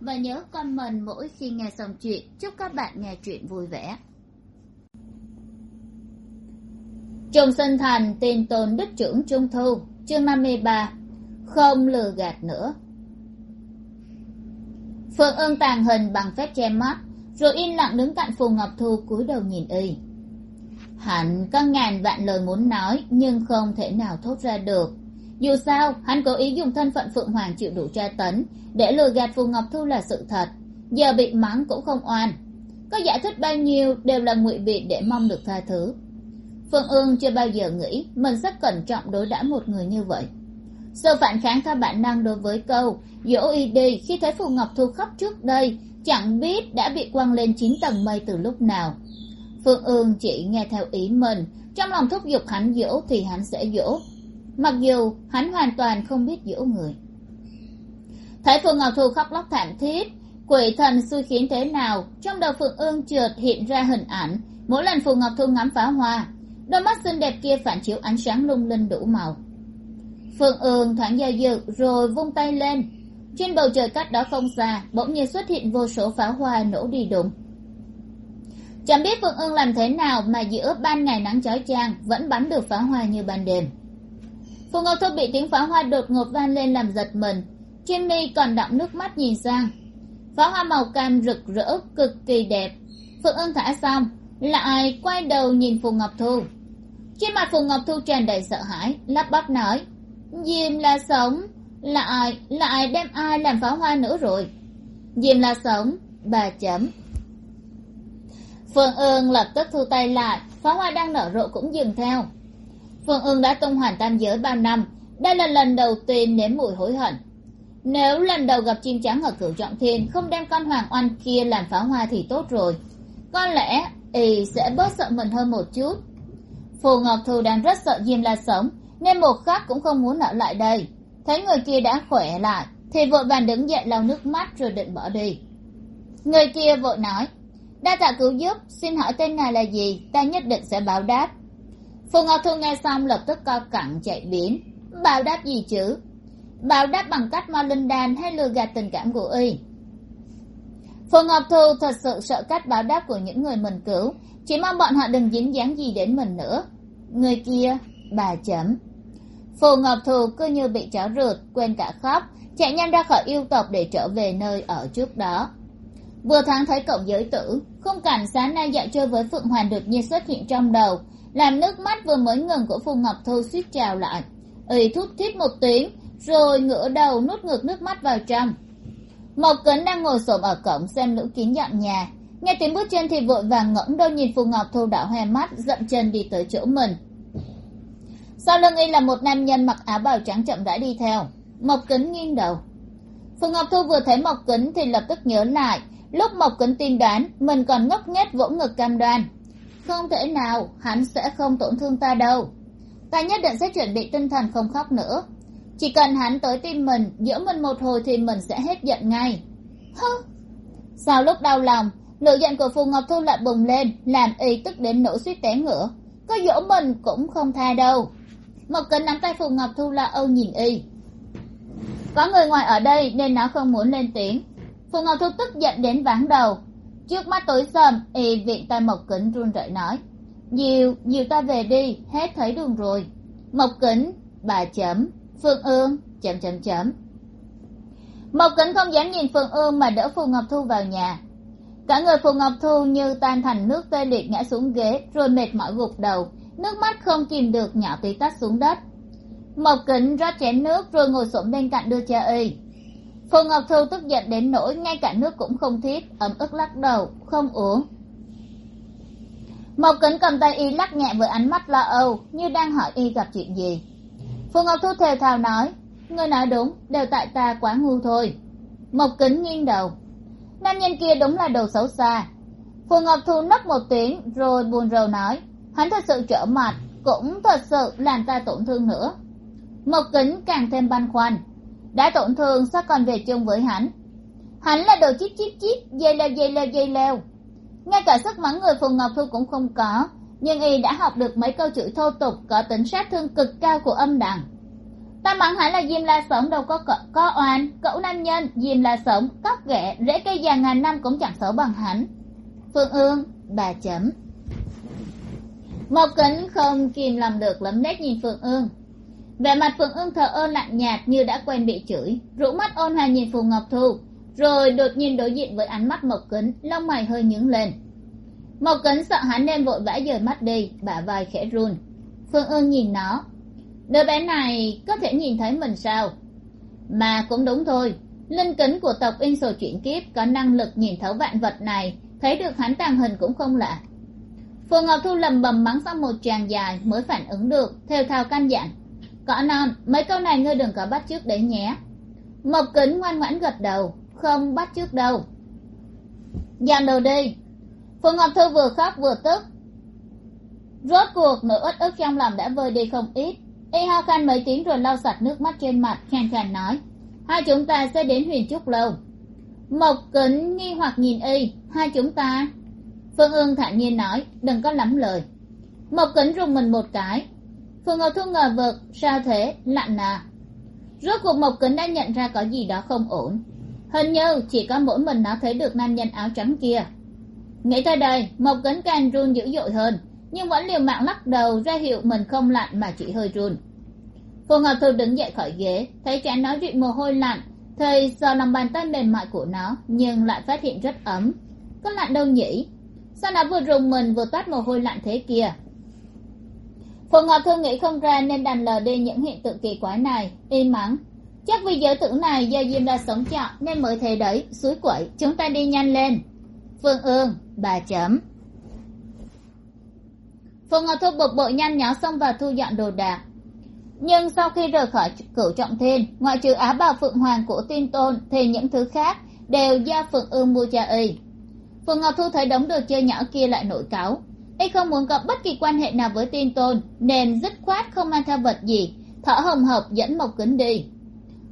và nhớ comment mỗi khi nghe xong chuyện. Chúc các bạn nghe chuyện vui vẻ. Trùng sinh thành, tin tồn đức trưởng trung thu. Chương năm mươi ba, không lừa gạt nữa. Phượng ương tàn hình bằng phép che mắt, rồi im lặng đứng cạnh phù ngọc thu cúi đầu nhìn y. Hẳn có ngàn vạn lời muốn nói, nhưng không thể nào thốt ra được dù sao, hắn cố ý dùng thân phận phượng hoàng chịu đủ tra tấn, để lừa gạt phù ngọc thu là sự thật. Giờ bị mắng cũng không oan. Có giải thích bao nhiêu đều là ngụy biện để mong được tha thứ. Phương ương chưa bao giờ nghĩ mình rất cẩn trọng đối đãi một người như vậy. Sự phản kháng theo bản năng đối với câu, dỗ y đi, khi thấy phù ngọc thu khóc trước đây, chẳng biết đã bị quăng lên chín tầng mây từ lúc nào. Phương ương chỉ nghe theo ý mình, trong lòng thúc giục hắn dỗ thì hắn sẽ dỗ mặc dù hắn hoàn toàn không biết dỗ người. Thấy Phượng ngọc thu khóc lóc thảm thiết, quỷ thần xui khiến thế nào, trong đầu phượng ương trượt hiện ra hình ảnh, mỗi lần Phượng ngọc thu ngắm pháo hoa, đôi mắt xinh đẹp kia phản chiếu ánh sáng lung linh đủ màu. Phượng ương thoáng do dự rồi vung tay lên. Trên bầu trời cách đó không xa, bỗng nhiên xuất hiện vô số pháo hoa nổ đi đụng chẳng biết phượng ương làm thế nào mà giữa ban ngày nắng chói chang, vẫn bắn được pháo hoa như ban đêm phù ngọc thu bị tiếng pháo hoa đột ngột vang lên làm giật mình. Trên mi còn đọng nước mắt nhìn sang. Pháo hoa màu cam rực rỡ, cực kỳ đẹp. Phượng ưng thả xong, lại quay đầu nhìn phù ngọc thu. Trên mặt phù ngọc thu tràn đầy sợ hãi, lắp bắp nói, diêm là sống, lại lại đem ai làm pháo hoa nữa rồi? Diêm là sống, bà chấm. Phượng ương lập tức thu tay lại, pháo hoa đang nở rộ cũng dừng theo phương ương đã tung hoàn tam giới bao năm. Đây là lần đầu tiên nếm mùi hối hận. Nếu lần đầu gặp chim trắng ở cửu trọng thiên không đem con hoàng oanh kia làm pháo hoa thì tốt rồi. Có lẽ y sẽ bớt sợ mình hơn một chút. Phù ngọc thù đang rất sợ diêm la sống nên một khắc cũng không muốn ở lại đây. Thấy người kia đã khỏe lại, thì vội vàng đứng dậy lau nước mắt rồi định bỏ đi. Người kia vội nói, đa tạ cứu giúp, xin hỏi tên ngài là gì? Ta nhất định sẽ báo đáp phù ngọc thu nghe xong lập tức co cẳng chạy biến. Bảo đáp gì chứ? Bảo đáp bằng cách mo linh đan hay lừa gạt tình cảm của y. Phù ngọc thu thật sự sợ cách báo đáp của những người mình cứu. Chỉ mong bọn họ đừng dính dáng gì đến mình nữa. Người kia, bà chấm. Phù ngọc thu cứ như bị chó rượt, quên cả khóc, chạy nhanh ra khỏi yêu tộc để trở về nơi ở trước đó. Vừa thoáng thấy cổng giới tử, khung cảnh sáng nay dạo chơi với phượng Hoàng đột nhiên xuất hiện trong đầu làm nước mắt vừa mới ngừng của phù ngọc thu suýt trào lại. Ỳ thút thít một tiếng, rồi ngửa đầu nuốt ngược nước mắt vào trong. Mộc Cấn đang ngồi xổm ở cổng xem lũ kiến dọn nhà. Nghe tiếng bước chân thì vội vàng ngẩng đôi nhìn phù ngọc thu đảo hoe mắt, dậm chân đi tới chỗ mình. Sau lưng y là một nam nhân mặc áo bào trắng chậm rãi đi theo. Mộc kính nghiêng đầu. Phù ngọc thu vừa thấy mộc kính thì lập tức nhớ lại. Lúc mộc kính tin đoán, mình còn ngốc nghếch vỗ ngực cam đoan không thể nào, hắn sẽ không tổn thương ta đâu. Ta nhất định sẽ chuẩn bị tinh thần không khóc nữa. Chỉ cần hắn tới tim mình, giữa mình một hồi thì mình sẽ hết giận ngay. Hơ sau lúc đau lòng, lửa giận của phù ngọc thu lại bùng lên, làm y tức đến nổ suýt té ngửa. Có dỗ mình cũng không tha đâu. Một cánh nắm tay phù ngọc thu lo âu nhìn y. Có người ngoài ở đây nên nó không muốn lên tiếng. Phù ngọc thu tức giận đến váng đầu trước mắt tối sầm, y viện tay mộc kính run rẩy nói, nhiều nhiều ta về đi, hết thấy đường rồi. Mộc kính, bà chấm, phương ương, chấm chấm chấm. Mộc kính không dám nhìn phương ương mà đỡ phù ngọc thu vào nhà. Cả người phù ngọc thu như tan thành nước tê liệt ngã xuống ghế, rồi mệt mỏi gục đầu, nước mắt không kìm được nhỏ tí tắt xuống đất. Mộc kính rót chén nước, rồi ngồi xổm bên cạnh đưa cha y phù ngọc thu tức giận đến nỗi ngay cả nước cũng không thiết ấm ức lắc đầu, không uống. Mộc kính cầm tay y lắc nhẹ với ánh mắt lo âu, như đang hỏi y gặp chuyện gì. Phù ngọc thu thều thào nói, ngươi nói đúng, đều tại ta quá ngu thôi. Mộc kính nghiêng đầu. Nam nhân kia đúng là đồ xấu xa. Phù ngọc thu nấc một tiếng, rồi buồn rầu nói, hắn thật sự trở mặt, cũng thật sự làm ta tổn thương nữa. Mộc kính càng thêm băn khoăn đã tổn thương sao còn về chung với hắn? Hắn là đồ chip chip chip dây leo dây leo dây leo. Ngay cả sức mắng người phùng ngọc thu cũng không có nhưng y đã học được mấy câu chữ thô tục có tính sát thương cực cao của âm đằng ta mắng hắn là diêm la sống đâu có có, có oan cậu nam nhân. Diêm la sống cóc ghẻ rễ cây già ngàn năm cũng chẳng xấu bằng hắn. Phương ương bà chấm. Mộc kính không kìm lòng được lấm lét nhìn phượng ương vẻ mặt phượng ưng thờ ơ lạnh nhạt như đã quen bị chửi. Rũ mắt ôn hòa nhìn phù ngọc thu, rồi đột nhiên đối diện với ánh mắt mộc kính lông mày hơi nhướng lên. Mộc kính sợ hắn nên vội vã rời mắt đi, bả vai khẽ run. Phương ương nhìn nó. Đứa bé này có thể nhìn thấy mình sao? Mà cũng đúng thôi. Linh kính của tộc in sổ chuyển kiếp có năng lực nhìn thấu vạn vật này, thấy được hắn tàng hình cũng không lạ. Phù ngọc thu lầm bầm mắng xong một tràng dài mới phản ứng được, theo thao căn dặn cỏ non mấy câu này ngươi đừng có bắt trước đấy nhé. Mộc kính ngoan ngoãn gật đầu, không bắt trước đâu. Dàn đầu đi. Phù ngọc Thư vừa khóc vừa tức. Rốt cuộc nỗi uất ức trong lòng đã vơi đi không ít. Y ho khan mấy tiếng rồi lau sạch nước mắt trên mặt, khàn khàn nói, hai chúng ta sẽ đến huyền trúc lâu. Mộc kính nghi hoặc nhìn y, hai chúng ta? Phương ương thản nhiên nói, đừng có lắm lời. Mộc kính rùng mình một cái phù ngọc thu ngờ vực, sao thế? Lạnh à? Rốt cuộc mộc kính đã nhận ra có gì đó không ổn. Hình như chỉ có mỗi mình nó thấy được nam nhân áo trắng kia. Nghĩ tới đây, mộc kính càng run dữ dội hơn, nhưng vẫn liều mạng lắc đầu ra hiệu mình không lạnh mà chỉ hơi run. Phù ngọc thu đứng dậy khỏi ghế, thấy chán nó rịn mồ hôi lạnh thầy sờ lòng bàn tay mềm mại của nó, nhưng lại phát hiện rất ấm. Có lạnh đâu nhỉ? Sao nó vừa rùng mình vừa toát mồ hôi lạnh thế kia phù ngọc thương nghĩ không ra nên đành lờ đi những hiện tượng kỳ quái này im mắng. Chắc vì giới tưởng này do diêm ra sống chọn nên mới thế đấy suối quậy chúng ta đi nhanh lên. Phương ương, bà chấm. Phù ngọc thu bực bội nhanh nhó xông vào thu dọn đồ đạc. Nhưng sau khi rời khỏi cửu trọng thiên, ngoại trừ á bào phượng hoàng của tiên tôn thì những thứ khác đều do phượng ương mua cho y. Phượng ngọc thu thấy đống đồ chơi nhỏ kia lại nổi cáu y không muốn có bất kỳ quan hệ nào với tiên tôn, nên dứt khoát không mang theo vật gì. Thở hồng hộc dẫn mộc kính đi.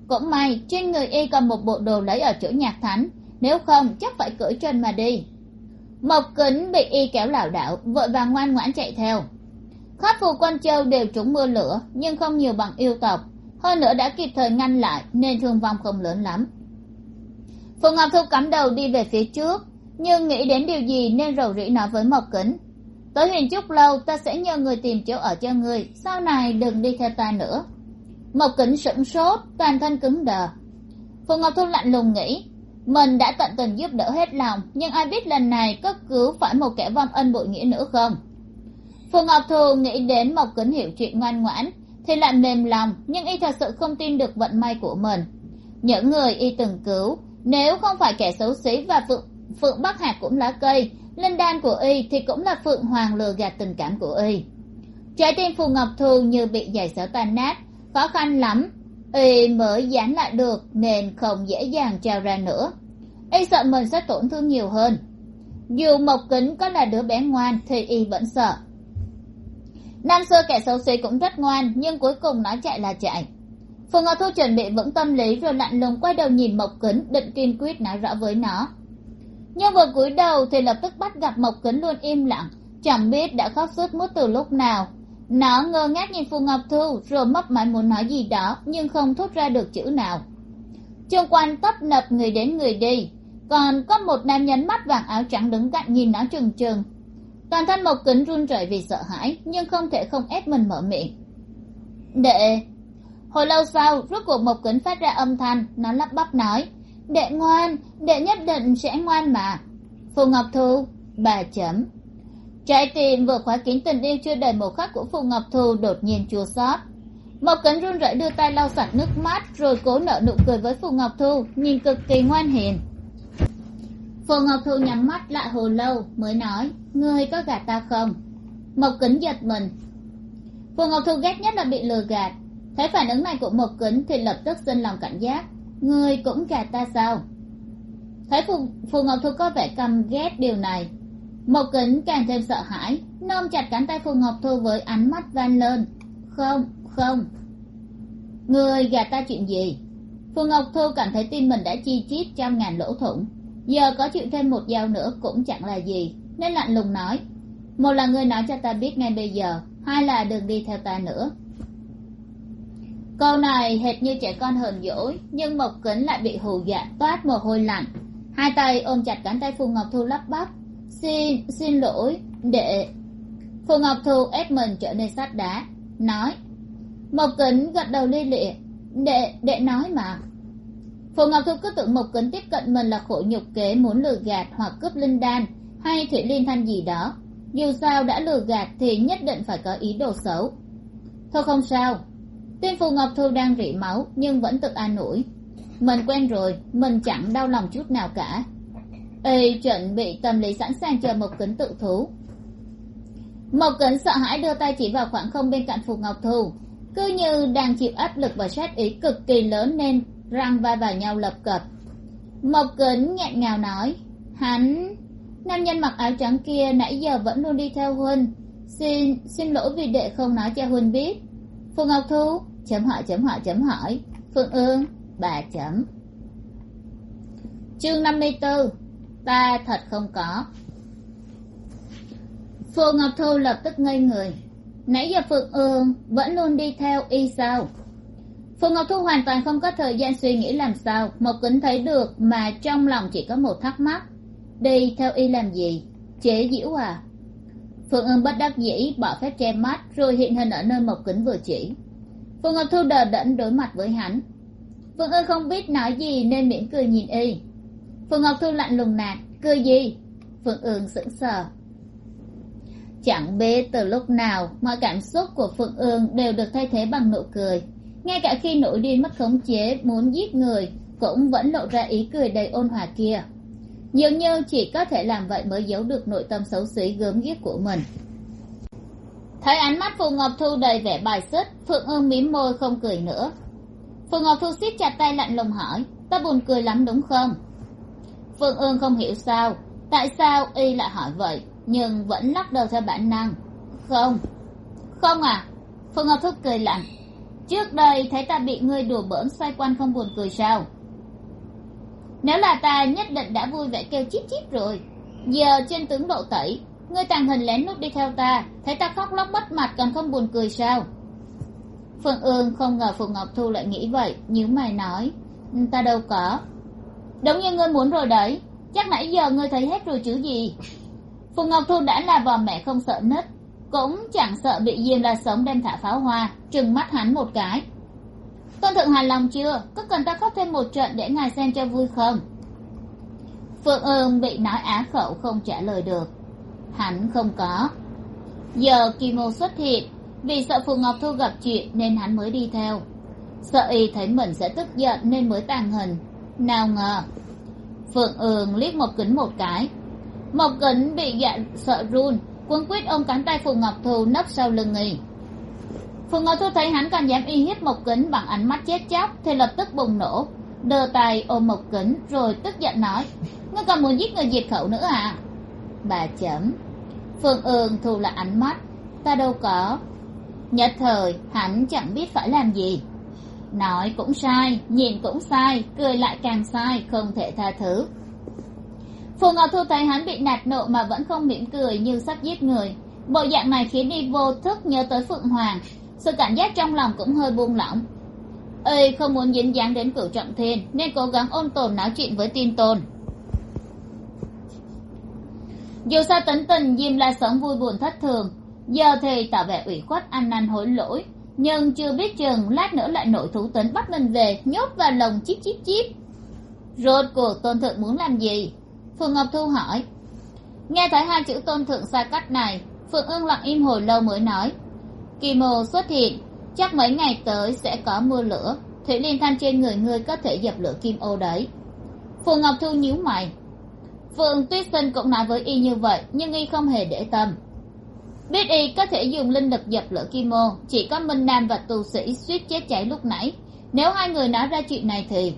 Cũng may, trên người y còn một bộ đồ lấy ở chỗ nhạc thánh. Nếu không, chắc phải cưỡi chân mà đi. Mộc kính bị y kéo lảo đảo, vội vàng ngoan ngoãn chạy theo. Khắp phù quan châu đều trúng mưa lửa, nhưng không nhiều bằng yêu tộc. Hơn nữa đã kịp thời ngăn lại, nên thương vong không lớn lắm. Phù ngọc thu cắm đầu đi về phía trước, nhưng nghĩ đến điều gì nên rầu rĩ nói với mộc kính tới hình chúc lâu ta sẽ nhờ người tìm chỗ ở cho người sau này đừng đi theo ta nữa. Mộc kính sửng sốt toàn thân cứng đờ. Phù ngọc thu lạnh lùng nghĩ mình đã tận tình giúp đỡ hết lòng nhưng ai biết lần này có cứu phải một kẻ vong ân bội nghĩa nữa không? Phù ngọc thu nghĩ đến mộc kính hiểu chuyện ngoan ngoãn thì lại mềm lòng nhưng y thật sự không tin được vận may của mình. Những người y từng cứu nếu không phải kẻ xấu xí và phượng, phượng bắc hạt cũng lá cây linh đan của y thì cũng là phượng hoàng lừa gạt tình cảm của y. Trái tim phù ngọc thu như bị giày xéo tan nát, khó khăn lắm. Y mới dán lại được nên không dễ dàng trao ra nữa. Y sợ mình sẽ tổn thương nhiều hơn. Dù mộc kính có là đứa bé ngoan thì y vẫn sợ. Năm xưa kẻ xấu xí cũng rất ngoan, nhưng cuối cùng nó chạy là chạy. Phù ngọc thu chuẩn bị vững tâm lý rồi lạnh lùng quay đầu nhìn mộc kính, định kiên quyết nói rõ với nó nhưng vừa cúi đầu thì lập tức bắt gặp mộc kính luôn im lặng, chẳng biết đã khóc suốt mút từ lúc nào. Nó ngơ ngác nhìn phù ngọc thu, rồi mấp máy muốn nói gì đó, nhưng không thốt ra được chữ nào. Chung quanh tấp nập người đến người đi, còn có một nam nhân mắt vàng áo trắng đứng cạnh nhìn nó trừng trừng. Toàn thân mộc kính run rẩy vì sợ hãi, nhưng không thể không ép mình mở miệng. Đệ, hồi lâu sau, rốt cuộc mộc kính phát ra âm thanh, nó lắp bắp nói đệ ngoan, đệ nhất định sẽ ngoan mà. Phù ngọc thu, bà chấm. Trái tim vừa khóa kín tình yêu chưa đầy một khắc của phù ngọc thu đột nhiên chua xót. Mộc cấn run rẩy đưa tay lau sạch nước mắt, rồi cố nở nụ cười với phù ngọc thu, nhìn cực kỳ ngoan hiền. Phù ngọc thu nhắm mắt lại hồi lâu, mới nói, ngươi có gạt ta không? Mộc kính giật mình. Phù ngọc thu ghét nhất là bị lừa gạt. Thấy phản ứng này của mộc kính thì lập tức xin lòng cảnh giác ngươi cũng gạt ta sao? Thấy phù, phù ngọc thu có vẻ căm ghét điều này. Mộc kính càng thêm sợ hãi nôm chặt cánh tay phù ngọc thu với ánh mắt van lên. Không không. Người gạt ta chuyện gì? Phù ngọc thu cảm thấy tim mình đã chi chít trăm ngàn lỗ thủng. Giờ có chịu thêm một dao nữa cũng chẳng là gì nên lạnh lùng nói. Một là người nói cho ta biết ngay bây giờ hai là đừng đi theo ta nữa câu này hệt như trẻ con hờn dỗi, nhưng mộc kính lại bị hù dọa toát mồ hôi lạnh. Hai tay ôm chặt cánh tay phù ngọc thu lắp bắp. Xin xin lỗi, đệ. Phù ngọc thu ép mình trở nên sắt đá, nói, mộc kính gật đầu li lịa, đệ đệ nói mà. Phù ngọc thu cứ tưởng mộc kính tiếp cận mình là khổ nhục kế muốn lừa gạt hoặc cướp linh đan hay thủy liên thanh gì đó. Dù sao đã lừa gạt thì nhất định phải có ý đồ xấu. Thôi không sao tuy phù ngọc thu đang rỉ máu, nhưng vẫn tự an ủi. Mình quen rồi, mình chẳng đau lòng chút nào cả. Ê, chuẩn bị tâm lý sẵn sàng chờ mộc kính tự thú. Mộc kính sợ hãi đưa tay chỉ vào khoảng không bên cạnh phù ngọc thu. Cứ như đang chịu áp lực và sát ý cực kỳ lớn nên răng vai vào nhau lập cập. Mộc kính nghẹn ngào nói, hắn, nam nhân mặc áo trắng kia nãy giờ vẫn luôn đi theo huynh xin xin lỗi vì đệ không nói cho huynh biết phù ngọc thu chấm hỏi chấm hỏi chấm hỏi. Phương ương, bà chấm. Chương năm mươi bốn ta thật không có. Phù ngọc thu lập tức ngây người. Nãy giờ phượng ương vẫn luôn đi theo y sao? Phù ngọc thu hoàn toàn không có thời gian suy nghĩ làm sao, một kính thấy được mà trong lòng chỉ có một thắc mắc. Đi theo y làm gì? Chế giễu à? Phượng ương bất đắc dĩ, bỏ phép che mắt, rồi hiện hình ở nơi mộc kính vừa chỉ. Phượng ngọc thu đờ đẫn đối mặt với hắn. Phượng ương không biết nói gì nên mỉm cười nhìn y. Phượng ngọc thu lạnh lùng nạt, cười gì? Phượng ương sững sờ. Chẳng biết từ lúc nào mọi cảm xúc của phượng ương đều được thay thế bằng nụ cười. Ngay cả khi nổi điên mất khống chế muốn giết người, cũng vẫn lộ ra ý cười đầy ôn hòa kia dường như chỉ có thể làm vậy mới giấu được nội tâm xấu xí gớm ghiếc của mình. Thấy ánh mắt phù ngọc thu đầy vẻ bài xích, phượng ương mím môi không cười nữa. Phù ngọc thu siết chặt tay lạnh lùng hỏi, ta buồn cười lắm đúng không? Phượng ương không hiểu sao, tại sao y lại hỏi vậy, nhưng vẫn lắc đầu theo bản năng? Không. Không à? Phù ngọc thu cười lạnh, trước đây thấy ta bị ngươi đùa bỡn xoay quanh không buồn cười sao? Nếu là ta nhất định đã vui vẻ kêu chip chip rồi, giờ trên tướng độ tẩy, ngươi tàng hình lén nút đi theo ta, thấy ta khóc lóc mất mặt còn không buồn cười sao? Phương ương không ngờ phù ngọc thu lại nghĩ vậy, nhíu mày nói ừ, ta đâu có. Đúng như ngươi muốn rồi đấy, chắc nãy giờ ngươi thấy hết rồi chứ gì? Phù ngọc thu đã là bò mẹ không sợ nứt, cũng chẳng sợ bị diêm la sống đem thả pháo hoa, trừng mắt hắn một cái tôn thượng hài lòng chưa? Có cần ta khóc thêm một trận để ngài xem cho vui không? Phượng ương bị nói á khẩu không trả lời được. Hắn không có. Giờ kỳ mô xuất hiện, vì sợ phù ngọc thu gặp chuyện nên hắn mới đi theo. Sợ y thấy mình sẽ tức giận nên mới tàn hình. Nào ngờ, phượng ương liếc một kính một cái. Một kính bị dạ sợ run, cuốn quýt ôm cánh tay phù ngọc thu nấp sau lưng y phù ngọc thu thấy hắn còn dám uy hiếp một kính bằng ánh mắt chết chóc, thì lập tức bùng nổ. Đờ tay ôm một kính, rồi tức giận nói, ngươi còn muốn giết người diệt khẩu nữa à bà chấm, phương ương thu lại ánh mắt, ta đâu có. Nhất thời, hắn chẳng biết phải làm gì. Nói cũng sai, nhìn cũng sai, cười lại càng sai, không thể tha thứ. Phù ngọc thu thấy hắn bị nạt nộ mà vẫn không mỉm cười như sắp giết người. Bộ dạng này khiến đi vô thức nhớ tới phượng hoàng sự cảnh giác trong lòng cũng hơi buông lỏng. Ơi không muốn dính dáng đến cửu trọng thiên, nên cố gắng ôn tồn nói chuyện với tin tôn dù sao tấn tình diêm la sống vui buồn thất thường, giờ thì tỏ vẻ ủy khuất, ăn năn hối lỗi, nhưng chưa biết chừng lát nữa lại nổi thú tính bắt mình về, nhốt vào lồng chip chip chip rốt cuộc tôn thượng muốn làm gì? Phượng ngọc thu hỏi. Nghe thấy hai chữ tôn thượng xa cách này, phượng ương lặng im hồi lâu mới nói kỳ mô xuất hiện, chắc mấy ngày tới sẽ có mưa lửa. Thủy liên thanh trên người ngươi có thể dập lửa kim ô đấy. Phù ngọc thu nhíu mày. Phượng tuyết sinh cũng nói với y như vậy, nhưng y không hề để tâm. Biết y có thể dùng linh lực dập lửa kim ô, chỉ có minh nam và tù sĩ suýt chết cháy lúc nãy. Nếu hai người nói ra chuyện này thì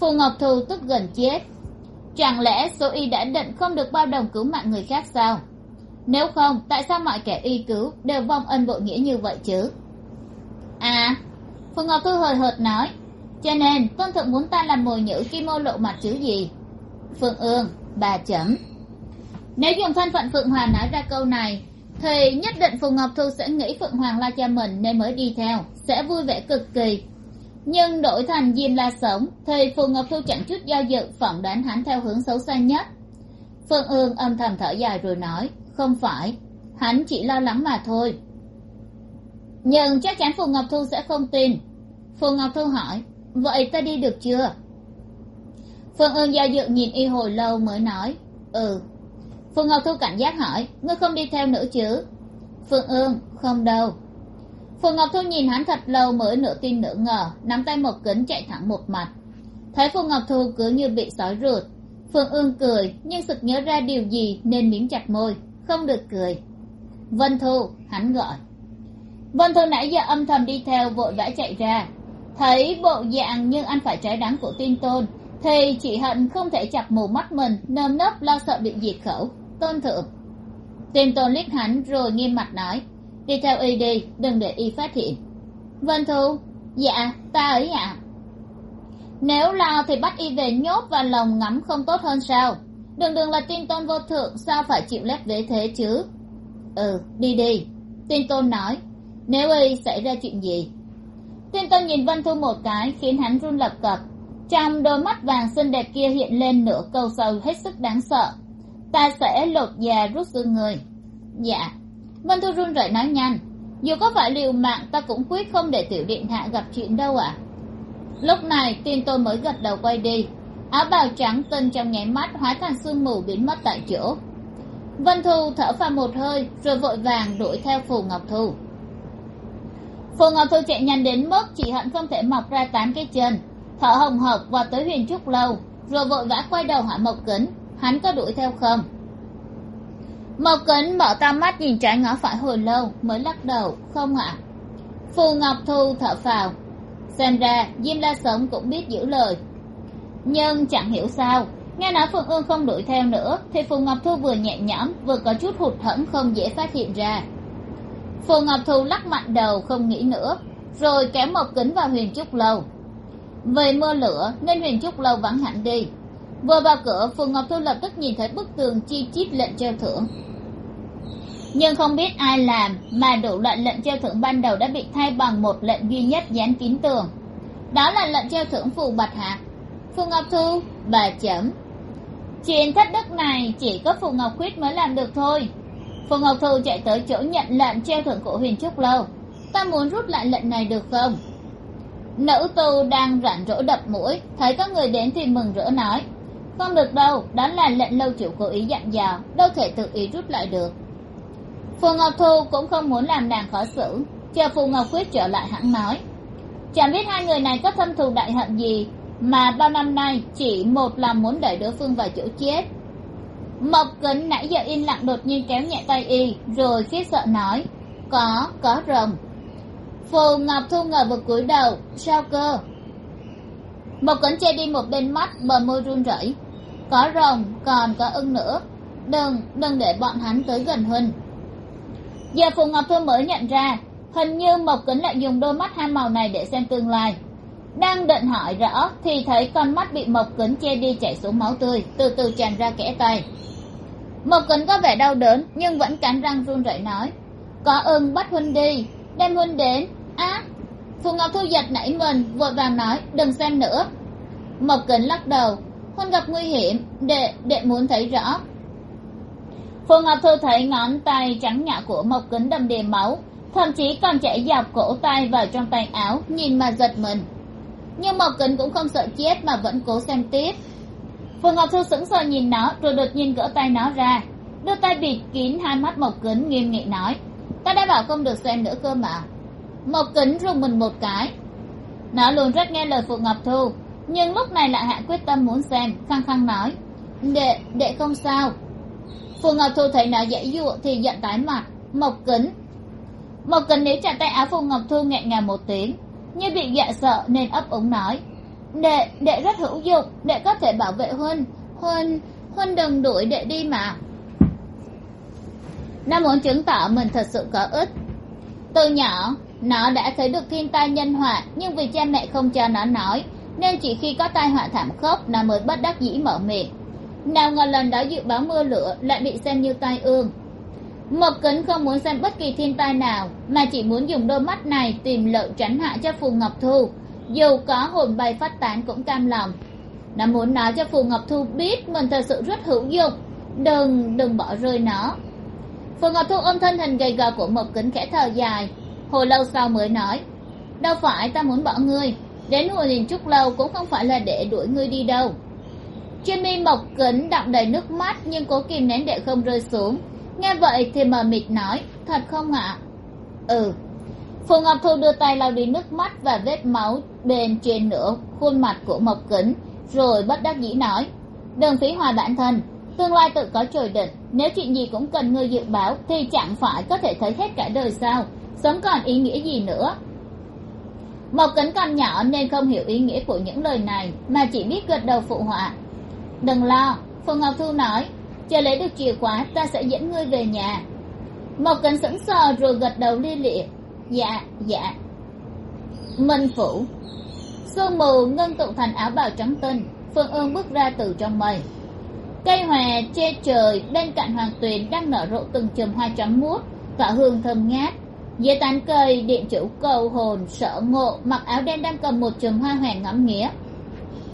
phù ngọc thu tức gần chết. Chẳng lẽ số y đã định không được bao đồng cứu mạng người khác sao? Nếu không, tại sao mọi kẻ y cứu đều vong ân bội nghĩa như vậy chứ? À phượng ngọc thu hời hợt nói, cho nên tôn thượng muốn ta làm mồi nhữ kim ô lộ mặt chứ gì? Phượng ương, bà chấm. Nếu dùng thân phận phượng hoàng nói ra câu này, thì nhất định phù ngọc thu sẽ nghĩ phượng hoàng là cha mình nên mới đi theo, sẽ vui vẻ cực kỳ. Nhưng đổi thành diêm la sống thì phù ngọc thu chẳng chút do dự phỏng đoán hắn theo hướng xấu xa nhất. Phương ương âm thầm thở dài rồi nói không phải. Hắn chỉ lo lắng mà thôi. Nhưng chắc chắn phù ngọc thu sẽ không tin. Phù ngọc thu hỏi, vậy ta đi được chưa? Phương ương do dự nhìn y hồi lâu mới nói ừ. Phù ngọc thu cảnh giác hỏi, ngươi không đi theo nữa chứ? Phương ương, không đâu. Phù ngọc thu nhìn hắn thật lâu mới nửa tin nửa ngờ, nắm tay một kính chạy thẳng một mặt thấy phù ngọc thu cứ như bị sói ruột phương ương cười, nhưng sực nhớ ra điều gì nên miếng chặt môi không được cười. Vân thu, hắn gọi. Vân thu nãy giờ âm thầm đi theo, vội vã chạy ra. Thấy bộ dạng như ăn phải trái đắng của tin tôn, thì chị hận không thể chặt mù mắt mình, nơm nớp lo sợ bị diệt khẩu. Tôn thượng. Tin tôn liếc hắn rồi nghiêm mặt nói, đi theo y đi, đừng để y phát hiện. Vân thu dạ ta ấy ạ. Nếu lo thì bắt y về nhốt và lồng ngắm không tốt hơn sao? Đường đường là tin tôn vô thượng, sao phải chịu lép vế thế chứ? Ừ đi đi. Tin tôn nói, nếu y xảy ra chuyện gì? Tin tôn nhìn vân thu một cái, khiến hắn run lập cập. Trong đôi mắt vàng xinh đẹp kia hiện lên nửa câu sâu hết sức đáng sợ. Ta sẽ lột già rút xương người. Dạ. Vân thu run rẩy nói nhanh. Dù có phải liều mạng, ta cũng quyết không để tiểu điện hạ gặp chuyện đâu ạ. À? lúc này, tin tôi mới gật đầu quay đi áo bào trắng tinh trong nháy mắt hóa thành sương mù biến mất tại chỗ. Vân thu thở phào một hơi, rồi vội vàng đuổi theo phù ngọc thu. Phù ngọc thu chạy nhanh đến mức chỉ hận không thể mọc ra tám cái chân. Thở hồng hộc vào tới huyền trúc lâu, rồi vội vã quay đầu hỏi mộc kính hắn có đuổi theo không? Mộc kính mở to mắt nhìn trái ngó phải hồi lâu, mới lắc đầu, không ạ. Phù ngọc thu thở phào. Xem ra diêm la sống cũng biết giữ lời nhưng chẳng hiểu sao, nghe nói phượng ương không đuổi theo nữa, thì phù ngọc thu vừa nhẹ nhõm, vừa có chút hụt hẫng không dễ phát hiện ra. Phù ngọc thu lắc mạnh đầu không nghĩ nữa, rồi kéo một kính vào huyền trúc lâu. Về mưa lửa, nên huyền trúc lâu vắng hẳn đi. Vừa vào cửa phù ngọc thu lập tức nhìn thấy bức tường chi chít lệnh treo thưởng. Nhưng không biết ai làm, mà đủ loại lệnh treo thưởng ban đầu đã bị thay bằng một lệnh duy nhất dán kín tường. Đó là lệnh treo thưởng phù bạch hạc phù ngọc thu, bà chấm. Chuyện thất đức này, chỉ có phù ngọc khuyết mới làm được thôi. Phù ngọc thu chạy tới chỗ nhận lệnh treo thưởng của huyền trúc lâu. Ta muốn rút lại lệnh này được không? Nữ tu đang rảnh rỗi đập mũi, thấy có người đến thì mừng rỡ nói. Không được đâu, đó là lệnh lâu chủ cố ý dặn dò, đâu thể tự ý rút lại được. Phù ngọc thu cũng không muốn làm nàng khó xử, chờ phù ngọc quyết trở lại hẳn nói. Chẳng biết hai người này có thâm thù đại hận gì mà bao năm nay, chỉ một là muốn đẩy đối phương vào chỗ chết. Mộc kính nãy giờ im lặng đột nhiên kéo nhẹ tay y, rồi khiếp sợ nói, có có rồng. Phù ngọc thu ngờ vực cúi đầu, sao cơ? Mộc kính che đi một bên mắt, bờ môi run rẩy, có rồng, còn có ưng nữa. Đừng đừng để bọn hắn tới gần huynh. Giờ phù ngọc thu mới nhận ra, hình như mộc kính lại dùng đôi mắt hai màu này để xem tương lai đang định hỏi rõ thì thấy con mắt bị mộc kính che đi chảy xuống máu tươi, từ từ tràn ra kẽ tay. Mộc kính có vẻ đau đớn, nhưng vẫn cắn răng run rẩy nói, có ưng bắt huynh đi, đem huynh đến. Á, phù ngọc thu giật nảy mình, vội vàng nói, đừng xem nữa. Mộc kính lắc đầu, huynh gặp nguy hiểm, đệ đệ muốn thấy rõ. Phù ngọc thu thấy ngón tay trắng nhạo của mộc kính đầm đìa máu, thậm chí còn chảy dọc cổ tay vào trong tay áo, nhìn mà giật mình nhưng mộc kính cũng không sợ chết mà vẫn cố xem tiếp. Phù ngọc thu sững sờ nhìn nó, rồi đột nhiên gỡ tay nó ra. Đưa tay bịt kín hai mắt mộc kính, nghiêm nghị nói, ta đã bảo không được xem nữa cơ mà. Mộc kính rùng mình một cái. Nó luôn rất nghe lời phù ngọc thu nhưng lúc này lại hạ quyết tâm muốn xem, khăng khăng nói, đệ đệ không sao. Phù ngọc thu thấy nó dễ dụa thì giận tái mặt. Mộc kính mộc kính níu chặt tay áo phù ngọc thu nghẹn ngào một tiếng như bị dọa sợ nên ấp úng nói. Đệ đệ rất hữu dụng, đệ có thể bảo vệ huân. Huân huân đừng đuổi đệ đi mà. Nó muốn chứng tỏ mình thật sự có ích. Từ nhỏ, nó đã thấy được thiên tai nhân họa, nhưng vì cha mẹ không cho nó nói, nên chỉ khi có tai họa thảm khốc, nó mới bất đắc dĩ mở miệng. Nào ngờ lần đó dự báo mưa lửa lại bị xem như tai ương mộc kính không muốn xem bất kỳ thiên tai nào, mà chỉ muốn dùng đôi mắt này tìm lợi tránh hại cho phù ngọc thu. Dù có hồn bay phát tán cũng cam lòng. Nó muốn nói cho phù ngọc thu biết mình thật sự rất hữu dụng. Đừng đừng bỏ rơi nó. Phù ngọc thu ôm thân hình gầy gò của mộc kính khẽ thở dài. Hồi lâu sau mới nói, đâu phải ta muốn bỏ ngươi. Đến hồi liền chút lâu cũng không phải là để đuổi ngươi đi đâu. Jimmy mộc kính đọng đầy nước mắt, nhưng cố kìm nén để không rơi xuống nghe vậy thì mờ mịt nói, thật không ạ? Ừ. Phù ngọc thu đưa tay lau đi nước mắt và vết máu bên trên nửa khuôn mặt của mộc kính, rồi bất đắc dĩ nói đừng phí hoài bản thân, tương lai tự có trời định, nếu chuyện gì cũng cần ngươi dự báo thì chẳng phải có thể thấy hết cả đời sao sống còn ý nghĩa gì nữa? Mộc kính còn nhỏ nên không hiểu ý nghĩa của những lời này, mà chỉ biết gật đầu phụ họa. Đừng lo, phù ngọc thu nói chờ lấy được chìa khóa, ta sẽ dẫn ngươi về nhà. Mộc cảnh sững sờ rồi gật đầu lia lịa. Dạ dạ. Minh phủ. Sương mù ngưng tụ thành áo bào trắng tinh, phương ương bước ra từ trong mây. Cây hòe che trời, bên cạnh hoàng tuyền đang nở rộ từng chùm hoa trắng muốt, tỏa hương thơm ngát. Dưới tán cây, điện chủ cầu hồn sợ ngộ, mặc áo đen đang cầm một chùm hoa hoàng ngắm nghía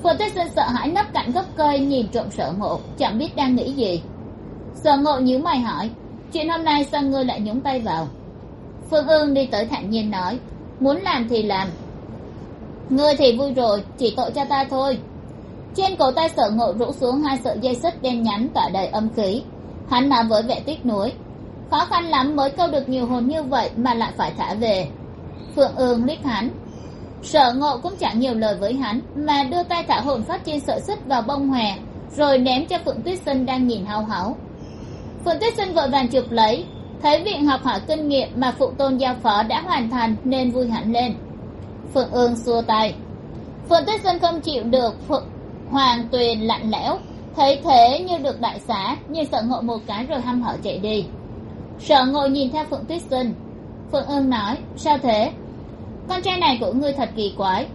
phượng tuyết sinh sợ hãi nấp cạnh gốc cây nhìn trộm sợ ngộ, chẳng biết đang nghĩ gì. Sợ ngộ nhíu mày hỏi, chuyện hôm nay sao ngươi lại nhúng tay vào? Phương ương đi tới thản nhiên nói, muốn làm thì làm. Ngươi thì vui rồi, chỉ tội cho ta thôi. Trên cổ tay sợ ngộ rũ xuống hai sợi dây xích đen nhánh tỏa đầy âm khí. Hắn nói với vẻ tiếc nuối, khó khăn lắm mới câu được nhiều hồn như vậy mà lại phải thả về. Phượng ương liếc hắn sở ngộ cũng chẳng nhiều lời với hắn, mà đưa tay thả hồn phát trên sợi xích vào bông hòe, rồi ném cho phượng tuyết sinh đang nhìn hao háo. Phượng tuyết sinh vội vàng chụp lấy, thấy viện học hỏi kinh nghiệm mà phụ tôn giao phó đã hoàn thành nên vui hẳn lên. Phượng ương xua tay. Phượng tuyết sinh không chịu được phượng hoàng tuyền lạnh lẽo, thấy thế như được đại xá nhìn sợ ngộ một cái rồi hăm hở chạy đi. Sợ ngộ nhìn theo phượng tuyết sinh phượng ương nói, sao thế? Con trai này của ngươi thật kỳ quái.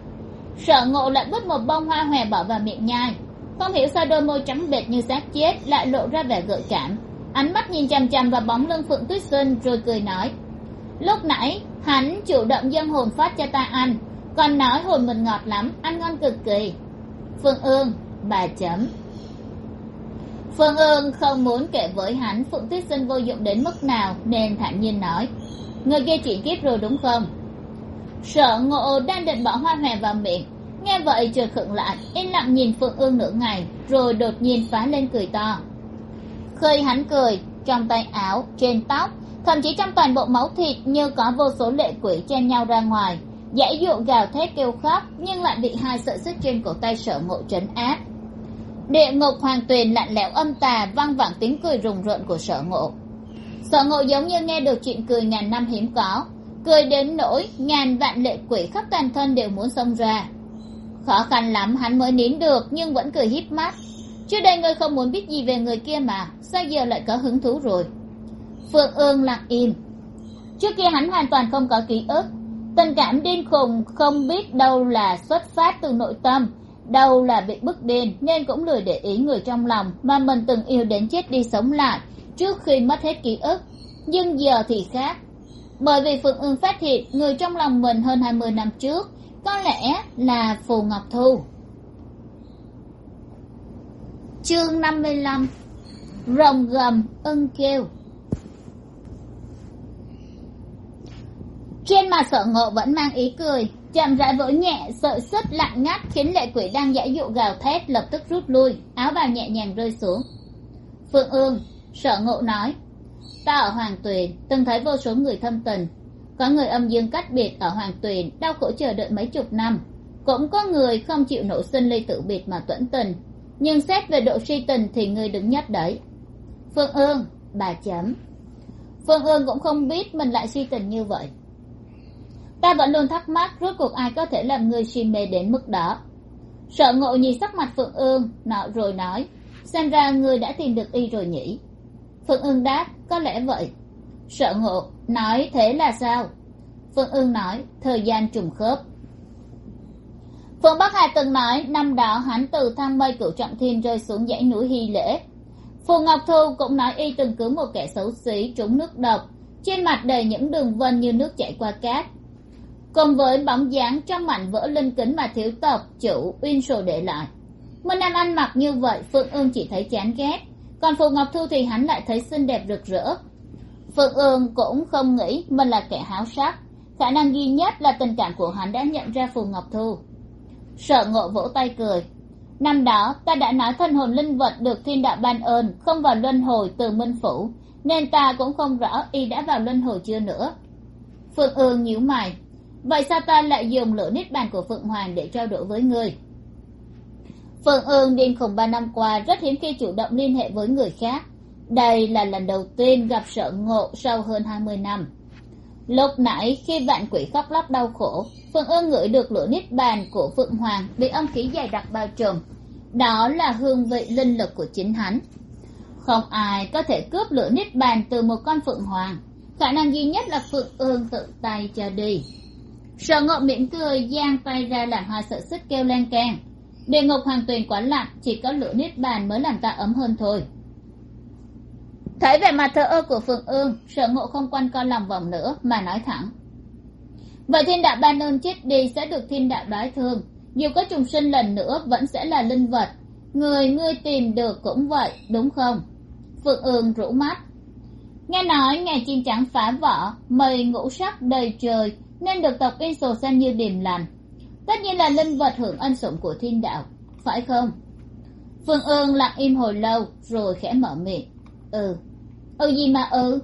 Sợ ngộ lại vứt một bông hoa hòe bỏ vào miệng nhai. Không hiểu sao đôi môi trắng bệt như xác chết lại lộ ra vẻ gợi cảm. Ánh mắt nhìn chằm chằm vào bóng lưng phượng tuyết xuân rồi cười nói. Lúc nãy, hắn chủ động dâng hồn phát cho ta ăn. Còn nói hồn mình ngọt lắm, ăn ngon cực kỳ. Phương ương, bà chấm. Phương ương không muốn kể với hắn, phượng tuyết sinh vô dụng đến mức nào, nên thản nhiên nói. Người kia chỉ kiếp rồi đúng không? Sợ ngộ đang định bỏ hoa hòe vào miệng. Nghe vậy chợt khựng lại im lặng nhìn phượng ương nửa ngày, rồi đột nhiên phá lên cười to. Khơi hắn cười, trong tay áo, trên tóc, thậm chí trong toàn bộ máu thịt như có vô số lệ quỷ chen nhau ra ngoài. Dãy dụ gào thét kêu khóc, nhưng lại bị hai sợi xích trên cổ tay sở ngộ trấn áp. Địa ngục hoàng tuyền lạnh lẽo âm tà văng vẳng tiếng cười rùng rợn của sở ngộ. Sở ngộ giống như nghe được chuyện cười ngàn năm hiếm có cười đến nỗi ngàn vạn lệ quỷ khắp toàn thân đều muốn xông ra. Khó khăn lắm hắn mới nín được, nhưng vẫn cười híp mắt. Trước đây ngươi không muốn biết gì về người kia mà, sao giờ lại có hứng thú rồi? Phượng ương lặng im. Trước kia hắn hoàn toàn không có ký ức. Tình cảm điên khùng không biết đâu là xuất phát từ nội tâm, đâu là bị bức điên, nên cũng lười để ý người trong lòng mà mình từng yêu đến chết đi sống lại trước khi mất hết ký ức. Nhưng giờ thì khác bởi vì phượng ương phát hiện người trong lòng mình hơn hai mươi năm trước có lẽ là phù ngọc thu. Chương năm mươi lăm, rồng gầm ưng kêu. Trên mặt sợ ngộ vẫn mang ý cười, chậm rãi vỗ nhẹ sợi xích lạnh ngắt khiến lệ quỷ đang giải dụ gào thét lập tức rút lui, áo bào nhẹ nhàng rơi xuống. Phượng ương sợ ngộ nói ta ở hoàng tuyền, từng thấy vô số người thâm tình. Có người âm dương cách biệt ở hoàng tuyền, đau khổ chờ đợi mấy chục năm. Cũng có người không chịu nổ sinh ly tự biệt mà tuẫn tình. Nhưng xét về độ suy tình thì người đứng nhất đấy. Phương ương, bà chấm. Phương ương cũng không biết mình lại suy tình như vậy. Ta vẫn luôn thắc mắc rốt cuộc ai có thể làm người si mê đến mức đó. Sợ ngộ nhìn sắc mặt phượng ương, nọ rồi nói, xem ra người đã tìm được y rồi nhỉ? Phương ương đáp, có lẽ vậy. Sợ ngộ nói, thế là sao? Phương ương nói, thời gian trùng khớp. Phương bắc hà từng nói năm đó hắn từ thang mây cửu trọng thiên rơi xuống dãy núi hy lễ. Phù ngọc thu cũng nói y từng cứu một kẻ xấu xí, trúng nước độc. Trên mặt đầy những đường vân như nước chảy qua cát. Cùng với bóng dáng trong mảnh vỡ linh kính mà thiếu tộc, chủ uyên sổ để lại. Một Anh ăn mặc như vậy, Phương ương chỉ thấy chán ghét còn phù ngọc thu thì hắn lại thấy xinh đẹp rực rỡ. Phượng ương cũng không nghĩ mình là kẻ háo sắc khả năng duy nhất là tình cảm của hắn đã nhận ra phù ngọc thu. Sợ ngộ vỗ tay cười. Năm đó, ta đã nói thân hồn linh vật được thiên đạo ban ơn không vào luân hồi từ minh phủ, nên ta cũng không rõ y đã vào luân hồi chưa nữa. Phượng ương nhíu mày. Vậy sao ta lại dùng lửa nít bàn của phượng hoàng để trao đổi với ngươi? Phượng ương điên khùng ba năm qua rất hiếm khi chủ động liên hệ với người khác. Đây là lần đầu tiên gặp sợ ngộ sau hơn hai mươi năm. Lúc nãy, khi vạn quỷ khóc lóc đau khổ phượng ương ngửi được lửa nít bàn của phượng hoàng bị âm khí dày đặc bao trùm. Đó là hương vị linh lực của chính hắn. Không ai có thể cướp lửa nít bàn từ một con phượng hoàng. Khả năng duy nhất là phượng ương tự tay cho đi. Sợ ngộ mỉm cười giang tay ra làm hoa sợ xích kêu len keng địa ngục hoàng tuyền quá lạnh chỉ có lửa niết bàn mới làm ta ấm hơn thôi. Thấy vẻ mặt thờ ơ của phượng ương, sợ ngộ không quanh co lòng vòng nữa mà nói thẳng. Vậy thiên đạo ban ơn chết đi sẽ được thiên đạo đói thương. Dù có trùng sinh lần nữa, vẫn sẽ là linh vật. Người ngươi tìm được cũng vậy, đúng không? Phượng ương rũ mắt. Nghe nói ngày chim trắng phá vỡ mây ngũ sắc đầy trời, nên được tộc yên sồ xem như điềm lành tất nhiên là linh vật hưởng ân sủng của thiên đạo, phải không? Phương ương lặng im hồi lâu, rồi khẽ mở miệng. Ừ. Ừ gì mà ừ?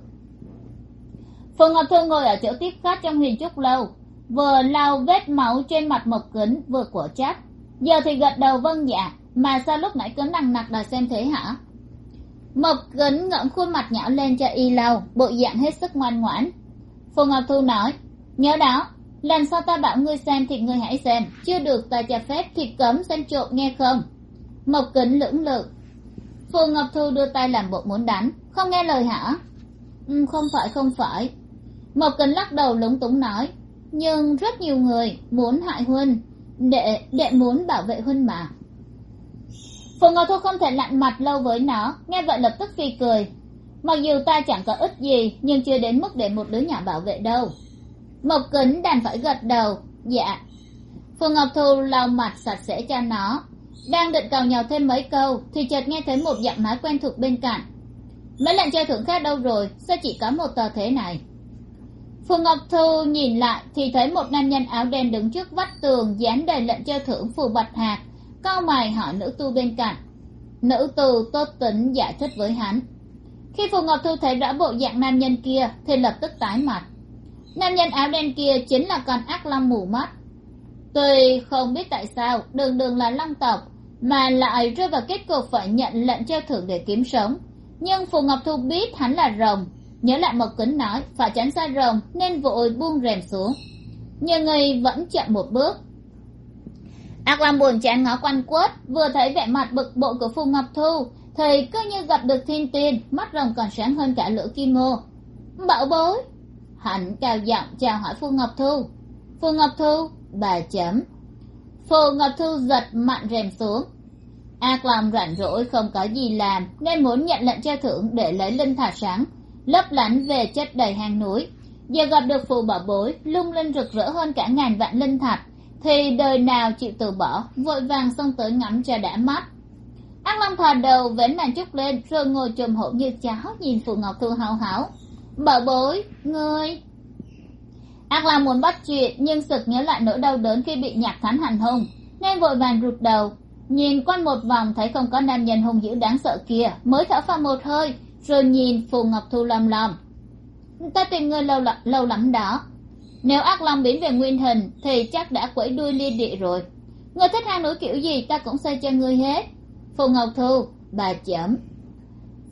Phùng ngọc thu ngồi ở chỗ tiếp khách trong huyền trúc lâu, vừa lau vết máu trên mặt mộc kính, vừa của trách. Giờ thì gật đầu vâng dạ mà sao lúc nãy cứ nặng nặc đòi xem thế hả? Mộc kính ngậm khuôn mặt nhão lên cho y lau, bộ dạng hết sức ngoan ngoãn. Phùng ngọc thu nói, nhớ đó làm sao ta bảo ngươi xem thì ngươi hãy xem. Chưa được ta cho phép thì cấm xem trộm nghe không? Mộc kính lưỡng lự. Phù ngọc thu đưa tay làm bộ muốn đánh. Không nghe lời hả? Ừ, không phải không phải. Mộc kính lắc đầu lúng túng nói. Nhưng rất nhiều người muốn hại huynh đệ đệ muốn bảo vệ huynh mà. Phù ngọc thu không thể lặn mặt lâu với nó. Nghe vậy lập tức phi cười. Mặc dù ta chẳng có ích gì nhưng chưa đến mức để một đứa nhỏ bảo vệ đâu mộc kính đành phải gật đầu. Dạ. Phù ngọc thu lau mặt sạch sẽ cho nó. Đang định cầu nhào thêm mấy câu, thì chợt nghe thấy một giọng nói quen thuộc bên cạnh. Mấy lần chơi thưởng khác đâu rồi? Sao chỉ có một tờ thế này? Phù ngọc thu nhìn lại, thì thấy một nam nhân áo đen đứng trước vách tường, dán đầy lệnh chơi thưởng phù bạch hạt cau mày hỏi nữ tu bên cạnh. Nữ tu tốt tính giải thích với hắn. Khi phù ngọc thu thấy rõ bộ dạng nam nhân kia, thì lập tức tái mặt nam nhân áo đen kia chính là con ác long mù mắt. Tuy không biết tại sao, đường đường là long tộc, mà lại rơi vào kết cục phải nhận lệnh treo thưởng để kiếm sống. Nhưng phù ngọc thu biết hắn là rồng, nhớ lại một kính nói, phải tránh xa rồng nên vội buông rèm xuống. Nhưng người vẫn chậm một bước. Ác long buồn chán ngó quanh quất, vừa thấy vẻ mặt bực bội của phù ngọc thu, thì cứ như gặp được thiên tiên, mắt rồng còn sáng hơn cả lửa kim mô bảo bối hắn cao giọng chào hỏi phù ngọc thu. Phù ngọc thu, bà chấm. Phù ngọc thu giật mạnh rèm xuống. Ác long rảnh rỗi, không có gì làm, nên muốn nhận lệnh treo thưởng để lấy linh thả sáng lấp lánh về chất đầy hang núi. Giờ gặp được phù bảo bối, lung linh rực rỡ hơn cả ngàn vạn linh thạch, thì đời nào chịu từ bỏ, vội vàng xông tới ngắm cho đã mắt. Ác long thò đầu, vén màn trúc lên, rồi ngồi chùm hộ như cháo, nhìn phù ngọc thu hào háo bảo bối ngươi. Ác long muốn bắt chuyện nhưng sực nhớ lại nỗi đau đớn khi bị nhạc thán hành hung nên vội vàng rụt đầu. Nhìn quanh một vòng thấy không có nam nhân hung dữ đáng sợ kia. Mới thở phào một hơi rồi nhìn phù ngọc thu lầm lầm ta tìm ngươi lâu, lâu lắm đó. Nếu ác long biến về nguyên hình thì chắc đã quẩy đuôi lia địa rồi. Người thích hang núi kiểu gì ta cũng xây cho ngươi hết. Phù ngọc thu bà chấm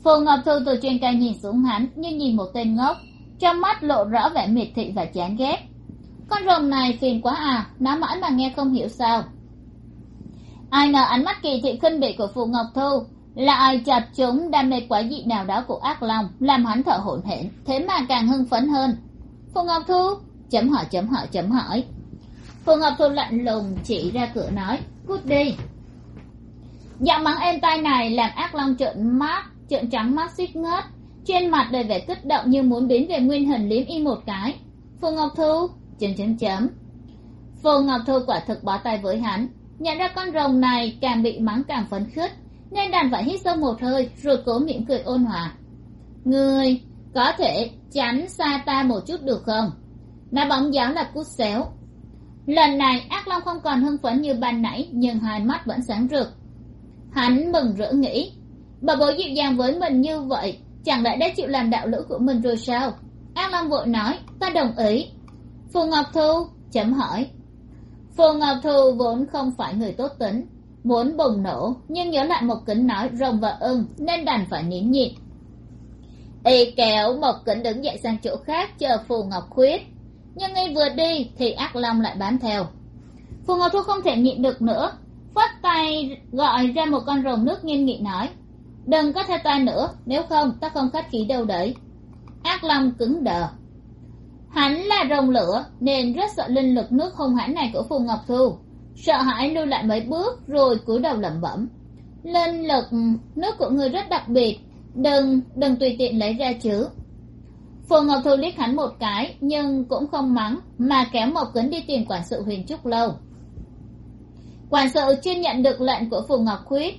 phù ngọc thu từ trên cao nhìn xuống hắn như nhìn một tên ngốc. Trong mắt lộ rõ vẻ miệt thị và chán ghét. Con rồng này phiền quá à nó mãi mà nghe không hiểu sao. Ai ngờ ánh mắt kỳ thị khinh bỉ của phù ngọc thu là ai chặt chúng đam mê quá dị nào đó của ác long, làm hắn thở hổn hển, thế mà càng hưng phấn hơn. Phù ngọc thu, chấm hỏi chấm hỏi chấm hỏi. Phù ngọc thu lạnh lùng chỉ ra cửa nói, cút đi. Giọng mắng êm tai này làm ác long trợn mắt trợn trắng mắt suýt ngớt, trên mặt đầy vẻ kích động như muốn biến về nguyên hình liếm y một cái. Phù ngọc thu, chấm chấm chấm. Phù ngọc thu quả thực bó tay với hắn. Nhận ra con rồng này càng bị mắng càng phấn khích, nên đành phải hít sâu một hơi rồi cố miệng cười ôn hòa. Người, có thể tránh xa ta một chút được không? Nói bóng giáo là cút xéo. Lần này ác long không còn hưng phấn như ban nãy, nhưng hai mắt vẫn sáng rực. Hắn mừng rỡ nghĩ bà bố dịu dàng với mình như vậy, chẳng lẽ đã chịu làm đạo lữ của mình rồi sao? Ác long vội nói, ta đồng ý. Phù ngọc thu chấm hỏi. Phù ngọc thu vốn không phải người tốt tính muốn bùng nổ, nhưng nhớ lại một kính nói rồng và ưng, nên đành phải nín nhịn. Y kéo một kính đứng dậy sang chỗ khác chờ phù ngọc khuyết, nhưng y vừa đi thì ác long lại bám theo. Phù ngọc thu không thể nhịn được nữa, phất tay gọi ra một con rồng nước nghiêm nghị nói đừng có theo ta nữa, nếu không, ta không khách khí đâu đấy. Ác long cứng đờ. Hắn là rồng lửa, nên rất sợ linh lực nước hung hãn này của phù ngọc thu. Sợ hãi lưu lại mấy bước, rồi cúi đầu lẩm bẩm. Linh lực nước của người rất đặc biệt, đừng đừng tùy tiện lấy ra chứ. Phù ngọc thu liếc hắn một cái, nhưng cũng không mắng, mà kéo một kính đi tìm quản sự huyền trúc lâu. Quản sự chưa nhận được lệnh của phù ngọc khuyết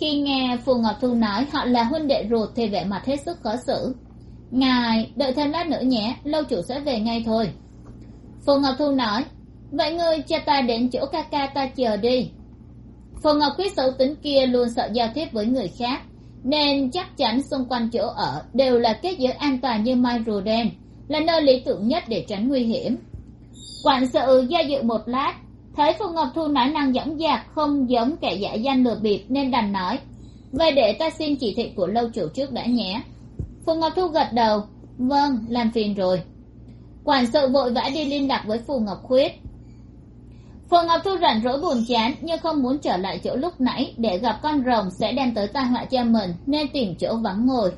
khi nghe phù ngọc thu nói họ là huynh đệ ruột thì vẻ mặt hết sức khó xử. Ngài, đợi thêm lát nữa nhé, lâu chủ sẽ về ngay thôi. Phù ngọc thu nói, vậy ngươi cho ta đến chỗ ca ca ta chờ đi. Phù ngọc quyết xấu tính kia luôn sợ giao tiếp với người khác, nên chắc chắn xung quanh chỗ ở đều là kết giới an toàn như mai rùa đen, là nơi lý tưởng nhất để tránh nguy hiểm. Quản sự do dự một lát thấy phù ngọc thu nói năng dõng dạc không giống kẻ giả danh lừa bịp nên đành nói, vậy để ta xin chỉ thị của lâu chủ trước đã nhé. Phù ngọc thu gật đầu vâng làm phiền rồi. Quản sự vội vã đi liên lạc với phù ngọc khuyết. Phù ngọc thu rảnh rỗi buồn chán, nhưng không muốn trở lại chỗ lúc nãy để gặp con rồng sẽ đem tới tai họa cho mình, nên tìm chỗ vắng ngồi.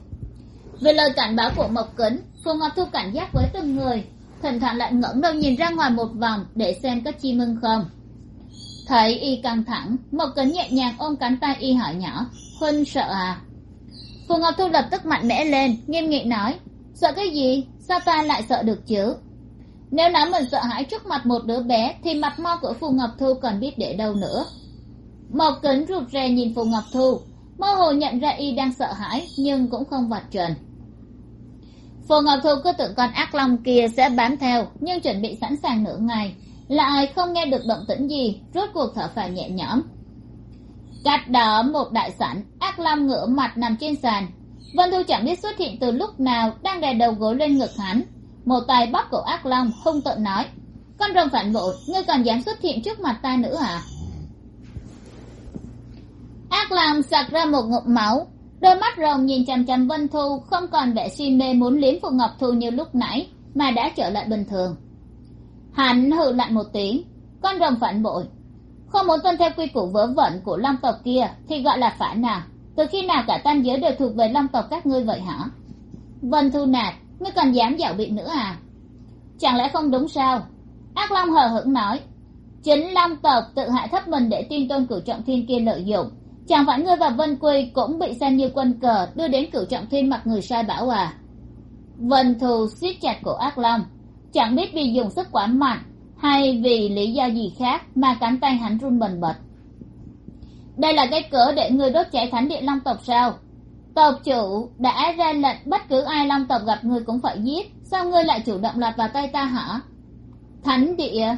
Vì lời cảnh báo của mộc kính phù ngọc thu cảnh giác với từng người thỉnh thoảng lại ngẩng đầu nhìn ra ngoài một vòng để xem có chim ưng không. Thấy y căng thẳng một cấn nhẹ nhàng ôm cánh tay y hỏi nhỏ, huynh sợ à? Phù ngọc thu lập tức mạnh mẽ lên, nghiêm nghị nói, sợ cái gì? Sao ta lại sợ được chứ? Nếu nói mình sợ hãi trước mặt một đứa bé, thì mặt mo của phù ngọc thu còn biết để đâu nữa. Mộc kính rụt rè nhìn phù ngọc thu, mơ hồ nhận ra y đang sợ hãi, nhưng cũng không vạch trần phù ngọc thu cứ tưởng con ác long kia sẽ bám theo, nhưng chuẩn bị sẵn sàng nửa ngày lại không nghe được động tĩnh gì, rốt cuộc thở phào nhẹ nhõm. Cách đó một đại sảnh, ác long ngửa mặt nằm trên sàn. Vân thu chẳng biết xuất hiện từ lúc nào, đang đè đầu gối lên ngực hắn. Một tay bóp cổ ác long, hung tợn nói, con rồng phản bội, ngươi còn dám xuất hiện trước mặt ta nữa à ác long sặc ra một ngụm máu đôi mắt rồng nhìn chằm chằm vân thu, không còn vẻ si mê muốn liếm phụ ngọc thu như lúc nãy, mà đã trở lại bình thường. Hắn hừ lạnh một tiếng, con rồng phản bội. Không muốn tuân theo quy củ vớ vẩn của long tộc kia thì gọi là phản nào? Từ khi nào cả tam giới đều thuộc về long tộc các ngươi vậy hả? Vân thu nạt, ngươi còn dám dạo biện nữa à? Chẳng lẽ không đúng sao? Ác long hờ hững nói, chính long tộc tự hại thấp mình để tin tôn cửu trọng thiên kia lợi dụng chẳng phải ngươi và vân quy cũng bị xem như quân cờ đưa đến cửu trọng thiên mặc người sai bảo à. Vân thù siết chặt cổ ác long. Chẳng biết vì dùng sức quá mạnh hay vì lý do gì khác mà cánh tay hắn run bần bật. Đây là cái cớ để ngươi đốt cháy thánh địa long tộc sao? Tộc chủ đã ra lệnh bất cứ ai long tộc gặp ngươi cũng phải giết, sao ngươi lại chủ động lọt vào tay ta hả? Thánh địa?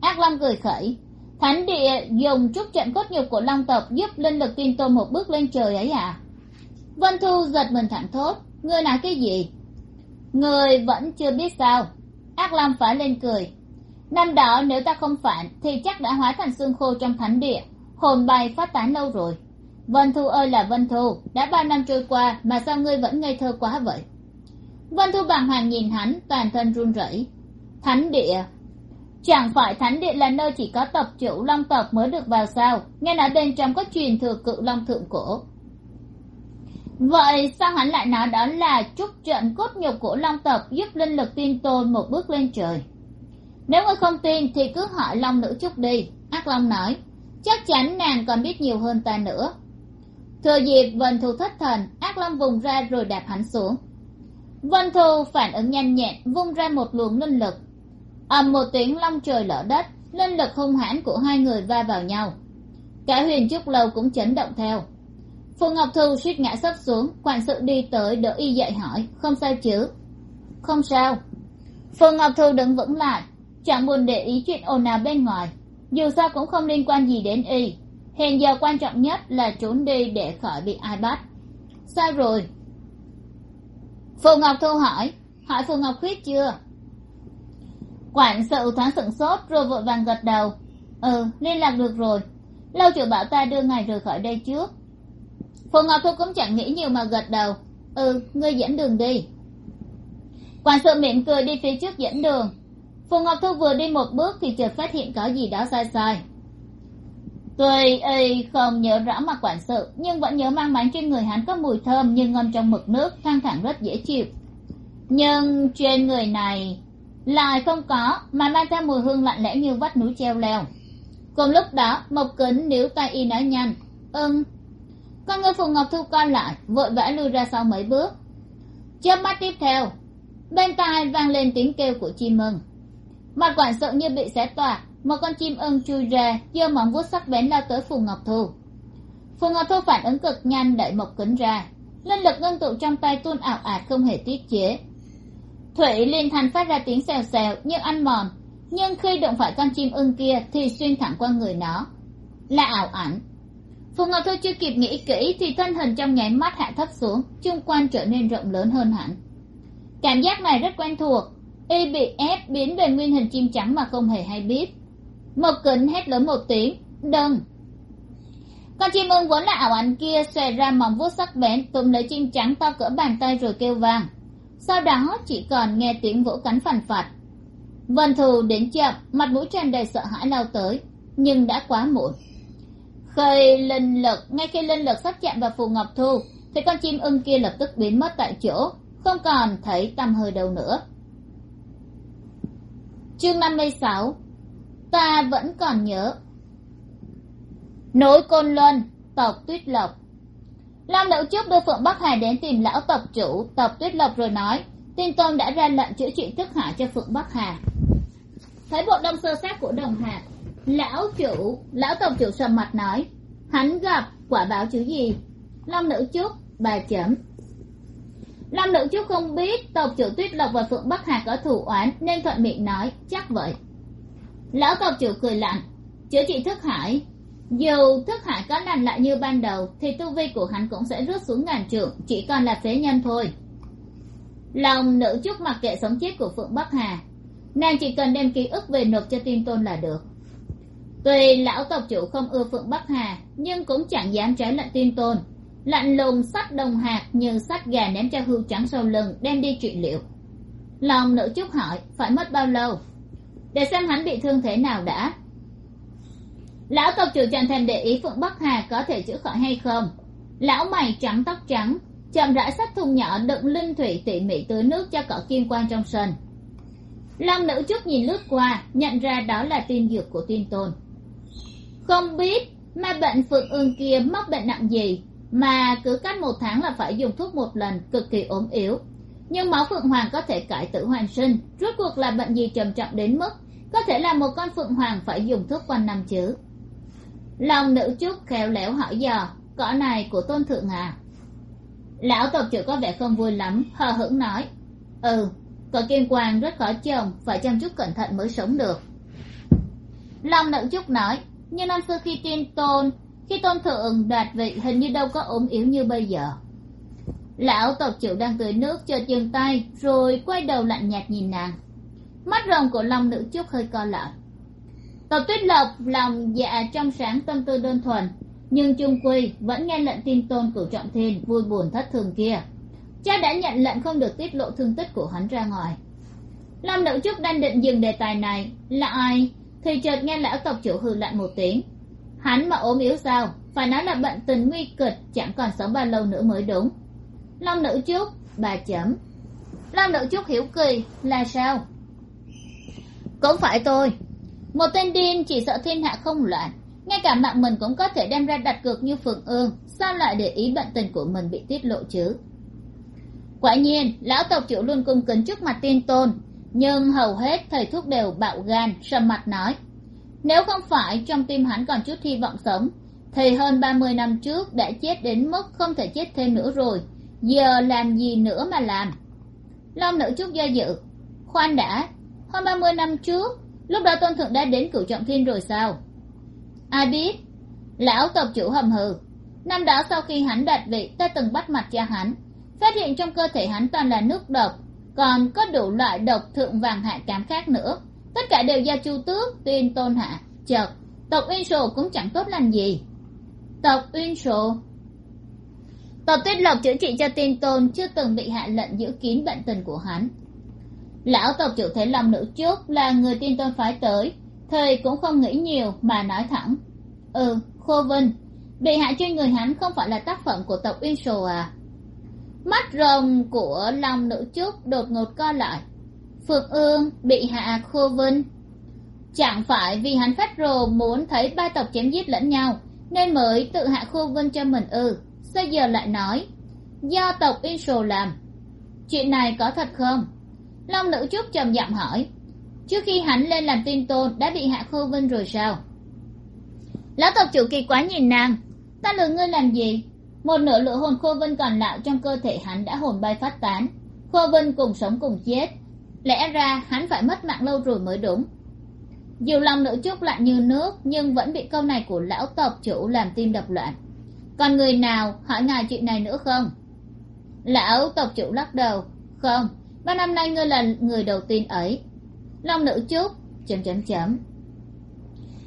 Ác long cười khẩy thánh địa dùng chút trận cốt nhục của long tộc giúp linh lực kim tôn một bước lên trời ấy à vân thu giật mình thẳng thốt ngươi nói cái gì? Người vẫn chưa biết sao. Ác long phá lên cười, năm đó nếu ta không phản thì chắc đã hóa thành xương khô trong thánh địa, hồn bay phát tán lâu rồi. Vân thu ơi là vân thu, đã ba năm trôi qua mà sao ngươi vẫn ngây thơ quá vậy? Vân thu bàng hoàng nhìn hắn, toàn thân run rẩy, thánh địa chẳng phải thánh địa là nơi chỉ có tộc chủ long tộc mới được vào sao? Nghe nói bên trong có truyền thừa cự long thượng cổ. Vậy sao hắn lại nói đó là trúc trận cốt nhục của long tộc giúp linh lực tiên tôn một bước lên trời? Nếu ngươi không tin thì cứ hỏi long nữ trúc đi, ác long nói. Chắc chắn nàng còn biết nhiều hơn ta nữa. Thừa dịp vân thu thất thần, ác long vùng ra rồi đạp hắn xuống. Vân thu phản ứng nhanh nhẹn, vung ra một luồng linh lực ầm một tiếng long trời lở đất, linh lực hung hãn của hai người va vào nhau. Cả huyền trúc lâu cũng chấn động theo. Phù ngọc thu suýt ngã sấp xuống, quản sự đi tới đỡ y dậy hỏi, không sao chứ? Không sao. Phù ngọc thu đứng vững lại, chẳng buồn để ý chuyện ồn ào bên ngoài. Dù sao cũng không liên quan gì đến y. Hiện giờ quan trọng nhất là trốn đi để khỏi bị ai bắt. Sao rồi? Phù ngọc thu hỏi. Hỏi phù ngọc khuyết chưa? Quản sự thoáng sửng sốt, rồi vội vàng gật đầu. Ừ liên lạc được rồi. Lâu chủ bảo ta đưa ngài rời khỏi đây trước. Phù ngọc thu cũng chẳng nghĩ nhiều mà gật đầu. Ừ ngươi dẫn đường đi. Quản sự mỉm cười đi phía trước dẫn đường. Phù ngọc thu vừa đi một bước thì chợt phát hiện có gì đó sai sai. Tuy y không nhớ rõ mặt quản sự, nhưng vẫn nhớ mang máng trên người hắn có mùi thơm như ngâm trong mực nước thăng thẳng rất dễ chịu. Nhưng trên người này lại không có, mà mang theo mùi hương lạnh lẽo như vách núi treo leo. Cùng lúc đó mộc kính níu tay y nói nhanh. Ưng con người phù ngọc thu con lại, vội vã lui ra sau mấy bước. Chớp mắt tiếp theo, bên tai vang lên tiếng kêu của chim ưng. Mặt quản sợ như bị xé toạc, một con chim ưng chui ra, giơ móng vuốt sắc bén lao tới phù ngọc thu. Phù ngọc thu phản ứng cực nhanh đẩy mộc kính ra. Linh lực ngưng tụ trong tay tuôn ảo ạt không hề tiết chế thủy liên thành phát ra tiếng xèo xèo như ăn mòn. Nhưng khi đụng phải con chim ưng kia thì xuyên thẳng qua người nó. Là ảo ảnh. Phù ngọc thu chưa kịp nghĩ kỹ thì thân hình trong nháy mắt hạ thấp xuống, chung quanh trở nên rộng lớn hơn hẳn. Cảm giác này rất quen thuộc. Y bị ép biến về nguyên hình chim trắng mà không hề hay biết. Mộc kính hét lớn một tiếng, đừng! Con chim ưng vốn là ảo ảnh kia xòe ra mỏng vuốt sắc bén, túm lấy chim trắng to cỡ bàn tay rồi kêu vàng sau đó chỉ còn nghe tiếng vỗ cánh phằn phạt vân thù đến chậm, mặt mũi tràn đầy sợ hãi lao tới, nhưng đã quá muộn. Khi linh lực, ngay khi linh lực sắp chạm vào phù ngọc thu, thì con chim ưng kia lập tức biến mất tại chỗ, không còn thấy tăm hơi đâu nữa. Chương năm mươi sáu, ta vẫn còn nhớ. Nối côn luân, tộc tuyết lộc lam đậu trước đưa phượng bắc hà đến tìm lão tộc chủ, tộc tuyết lộc rồi nói, tin tôn đã ra lệnh chữa trị thức hải cho phượng bắc hà. Thấy bộ đông sơ sát của đồng hạt lão chủ, lão tộc chủ sầm mặt nói, hắn gặp quả báo chữ gì? Long nữ trước bà chấm. Long nữ trước không biết tộc chủ tuyết lộc và phượng bắc hà có thủ oán, nên thuận miệng nói, chắc vậy. Lão tộc chủ cười lạnh, chữa trị thức hải dù thức hải có lành lại như ban đầu, thì tu vi của hắn cũng sẽ rút xuống ngàn trượng, chỉ còn là phế nhân thôi. Lòng nữ trúc mặc kệ sống chết của phượng bắc hà, nàng chỉ cần đem ký ức về nộp cho tin tôn là được. Tuy lão tộc chủ không ưa phượng bắc hà, nhưng cũng chẳng dám trái lệnh tin tôn. Lạnh lùng sắt đồng hạt như sắt gà ném cho hưu trắng sau lưng, đem đi trị liệu. Lòng nữ trúc hỏi, phải mất bao lâu? Để xem hắn bị thương thế nào đã lão tộc chủ chẳng thèm để ý phượng bắc hà có thể chữa khỏi hay không? Lão mày trắng tóc trắng, chậm rãi sắt thùng nhỏ đựng linh thủy tỉ mỉ tưới nước cho cỏ kim quan trong sân. Long nữ trúc nhìn lướt qua, nhận ra đó là tiên dược của tiên tôn. Không biết ma bệnh phượng ương kia mắc bệnh nặng gì, mà cứ cách một tháng là phải dùng thuốc một lần, cực kỳ ốm yếu. Nhưng máu phượng hoàng có thể cải tử hoàn sinh, rốt cuộc là bệnh gì trầm trọng đến mức có thể là một con phượng hoàng phải dùng thuốc quanh năm chứ? Lòng nữ trúc khéo léo hỏi dò, cỏ này của tôn thượng à? Lão tộc trưởng có vẻ không vui lắm, hờ hững nói ừ cỏ kim quang rất khó trồng, phải chăm chút cẩn thận mới sống được. Long nữ trúc nói như năm xưa khi tiên tôn, khi tôn thượng đoạt vị hình như đâu có ốm yếu như bây giờ. Lão tộc trưởng đang tưới nước chợt dừng tay, rồi quay đầu lạnh nhạt nhìn nàng. Mắt rồng của long nữ trúc hơi co lại. Tập tuyết lộc lòng dạ trong sáng tâm tư đơn thuần, nhưng trung quy vẫn nghe lệnh tin tôn cửu trọng thiên vui buồn thất thường kia. Cha đã nhận lệnh không được tiết lộ thương tích của hắn ra ngoài. Long nữ trúc đang định dừng đề tài này, là ai? Thì chợt nghe lão tộc chủ hư lạnh một tiếng. Hắn mà ốm yếu sao? Phải nói là bệnh tình nguy kịch, chẳng còn sống bao lâu nữa mới đúng. Long nữ trúc, bà chấm. Long nữ trúc hiểu kỳ, là sao? Cũng phải tôi một tên điên chỉ sợ thiên hạ không loạn. Ngay cả mạng mình cũng có thể đem ra đặt cược như phượng ương. Sao lại để ý bận tình của mình bị tiết lộ chứ? Quả nhiên, lão tộc chủ luôn cung kính trước mặt tiên tôn. Nhưng hầu hết thầy thuốc đều bạo gan, sầm mặt nói. Nếu không phải trong tim hắn còn chút hy vọng sống, thì hơn ba mươi năm trước đã chết đến mức không thể chết thêm nữa rồi. Giờ làm gì nữa mà làm? Long nữ chút do dự. Khoan đã, hơn ba mươi năm trước lúc đó tôn thượng đã đến cửu trọng thiên rồi sao? Ai biết? Lão tộc chủ hầm hừ. Năm đó sau khi hắn đạt vị, ta từng bắt mặt cha hắn. Phát hiện trong cơ thể hắn toàn là nước độc, còn có đủ loại độc thượng vàng hạ cám khác nữa. Tất cả đều do chu tước, tuyên tôn hạ chợt. Tộc uyên sổ cũng chẳng tốt lành gì. Tộc uyên sổ tộc tuyết lộc chữa trị cho tiên tôn, chưa từng bị hạ lệnh giữ kín bệnh tình của hắn lão tộc chủ thế long nữ trước là người tiên tôn phái tới, thầy cũng không nghĩ nhiều mà nói thẳng. Ừ khô vinh bị hại trên người hắn không phải là tác phẩm của tộc uyên sồ à? Mắt rồng của long nữ trúc đột ngột co lại. Phượng ương bị hạ khô vinh chẳng phải vì hắn phát rồ muốn thấy ba tộc chém giết lẫn nhau, nên mới tự hạ khô vinh cho mình ư? Sao giờ lại nói, do tộc uyên sồ làm, chuyện này có thật không? Long nữ trúc trầm giọng hỏi. Trước khi hắn lên làm tin tôn, đã bị hạ khô vinh rồi sao? Lão tộc chủ kỳ quá nhìn nàng. Ta lừa ngươi làm gì? Một nửa lửa hồn khô vinh còn lại trong cơ thể hắn đã hồn bay phát tán. Khô vinh cùng sống cùng chết. Lẽ ra hắn phải mất mạng lâu rồi mới đúng. Dù lòng nữ trúc lạnh như nước, nhưng vẫn bị câu này của lão tộc chủ làm tim đập loạn. Còn người nào hỏi ngài chuyện này nữa không? Lão tộc chủ lắc đầu. Không ba năm nay ngươi là người đầu tiên ấy. Long nữ trúc chấm chấm chấm.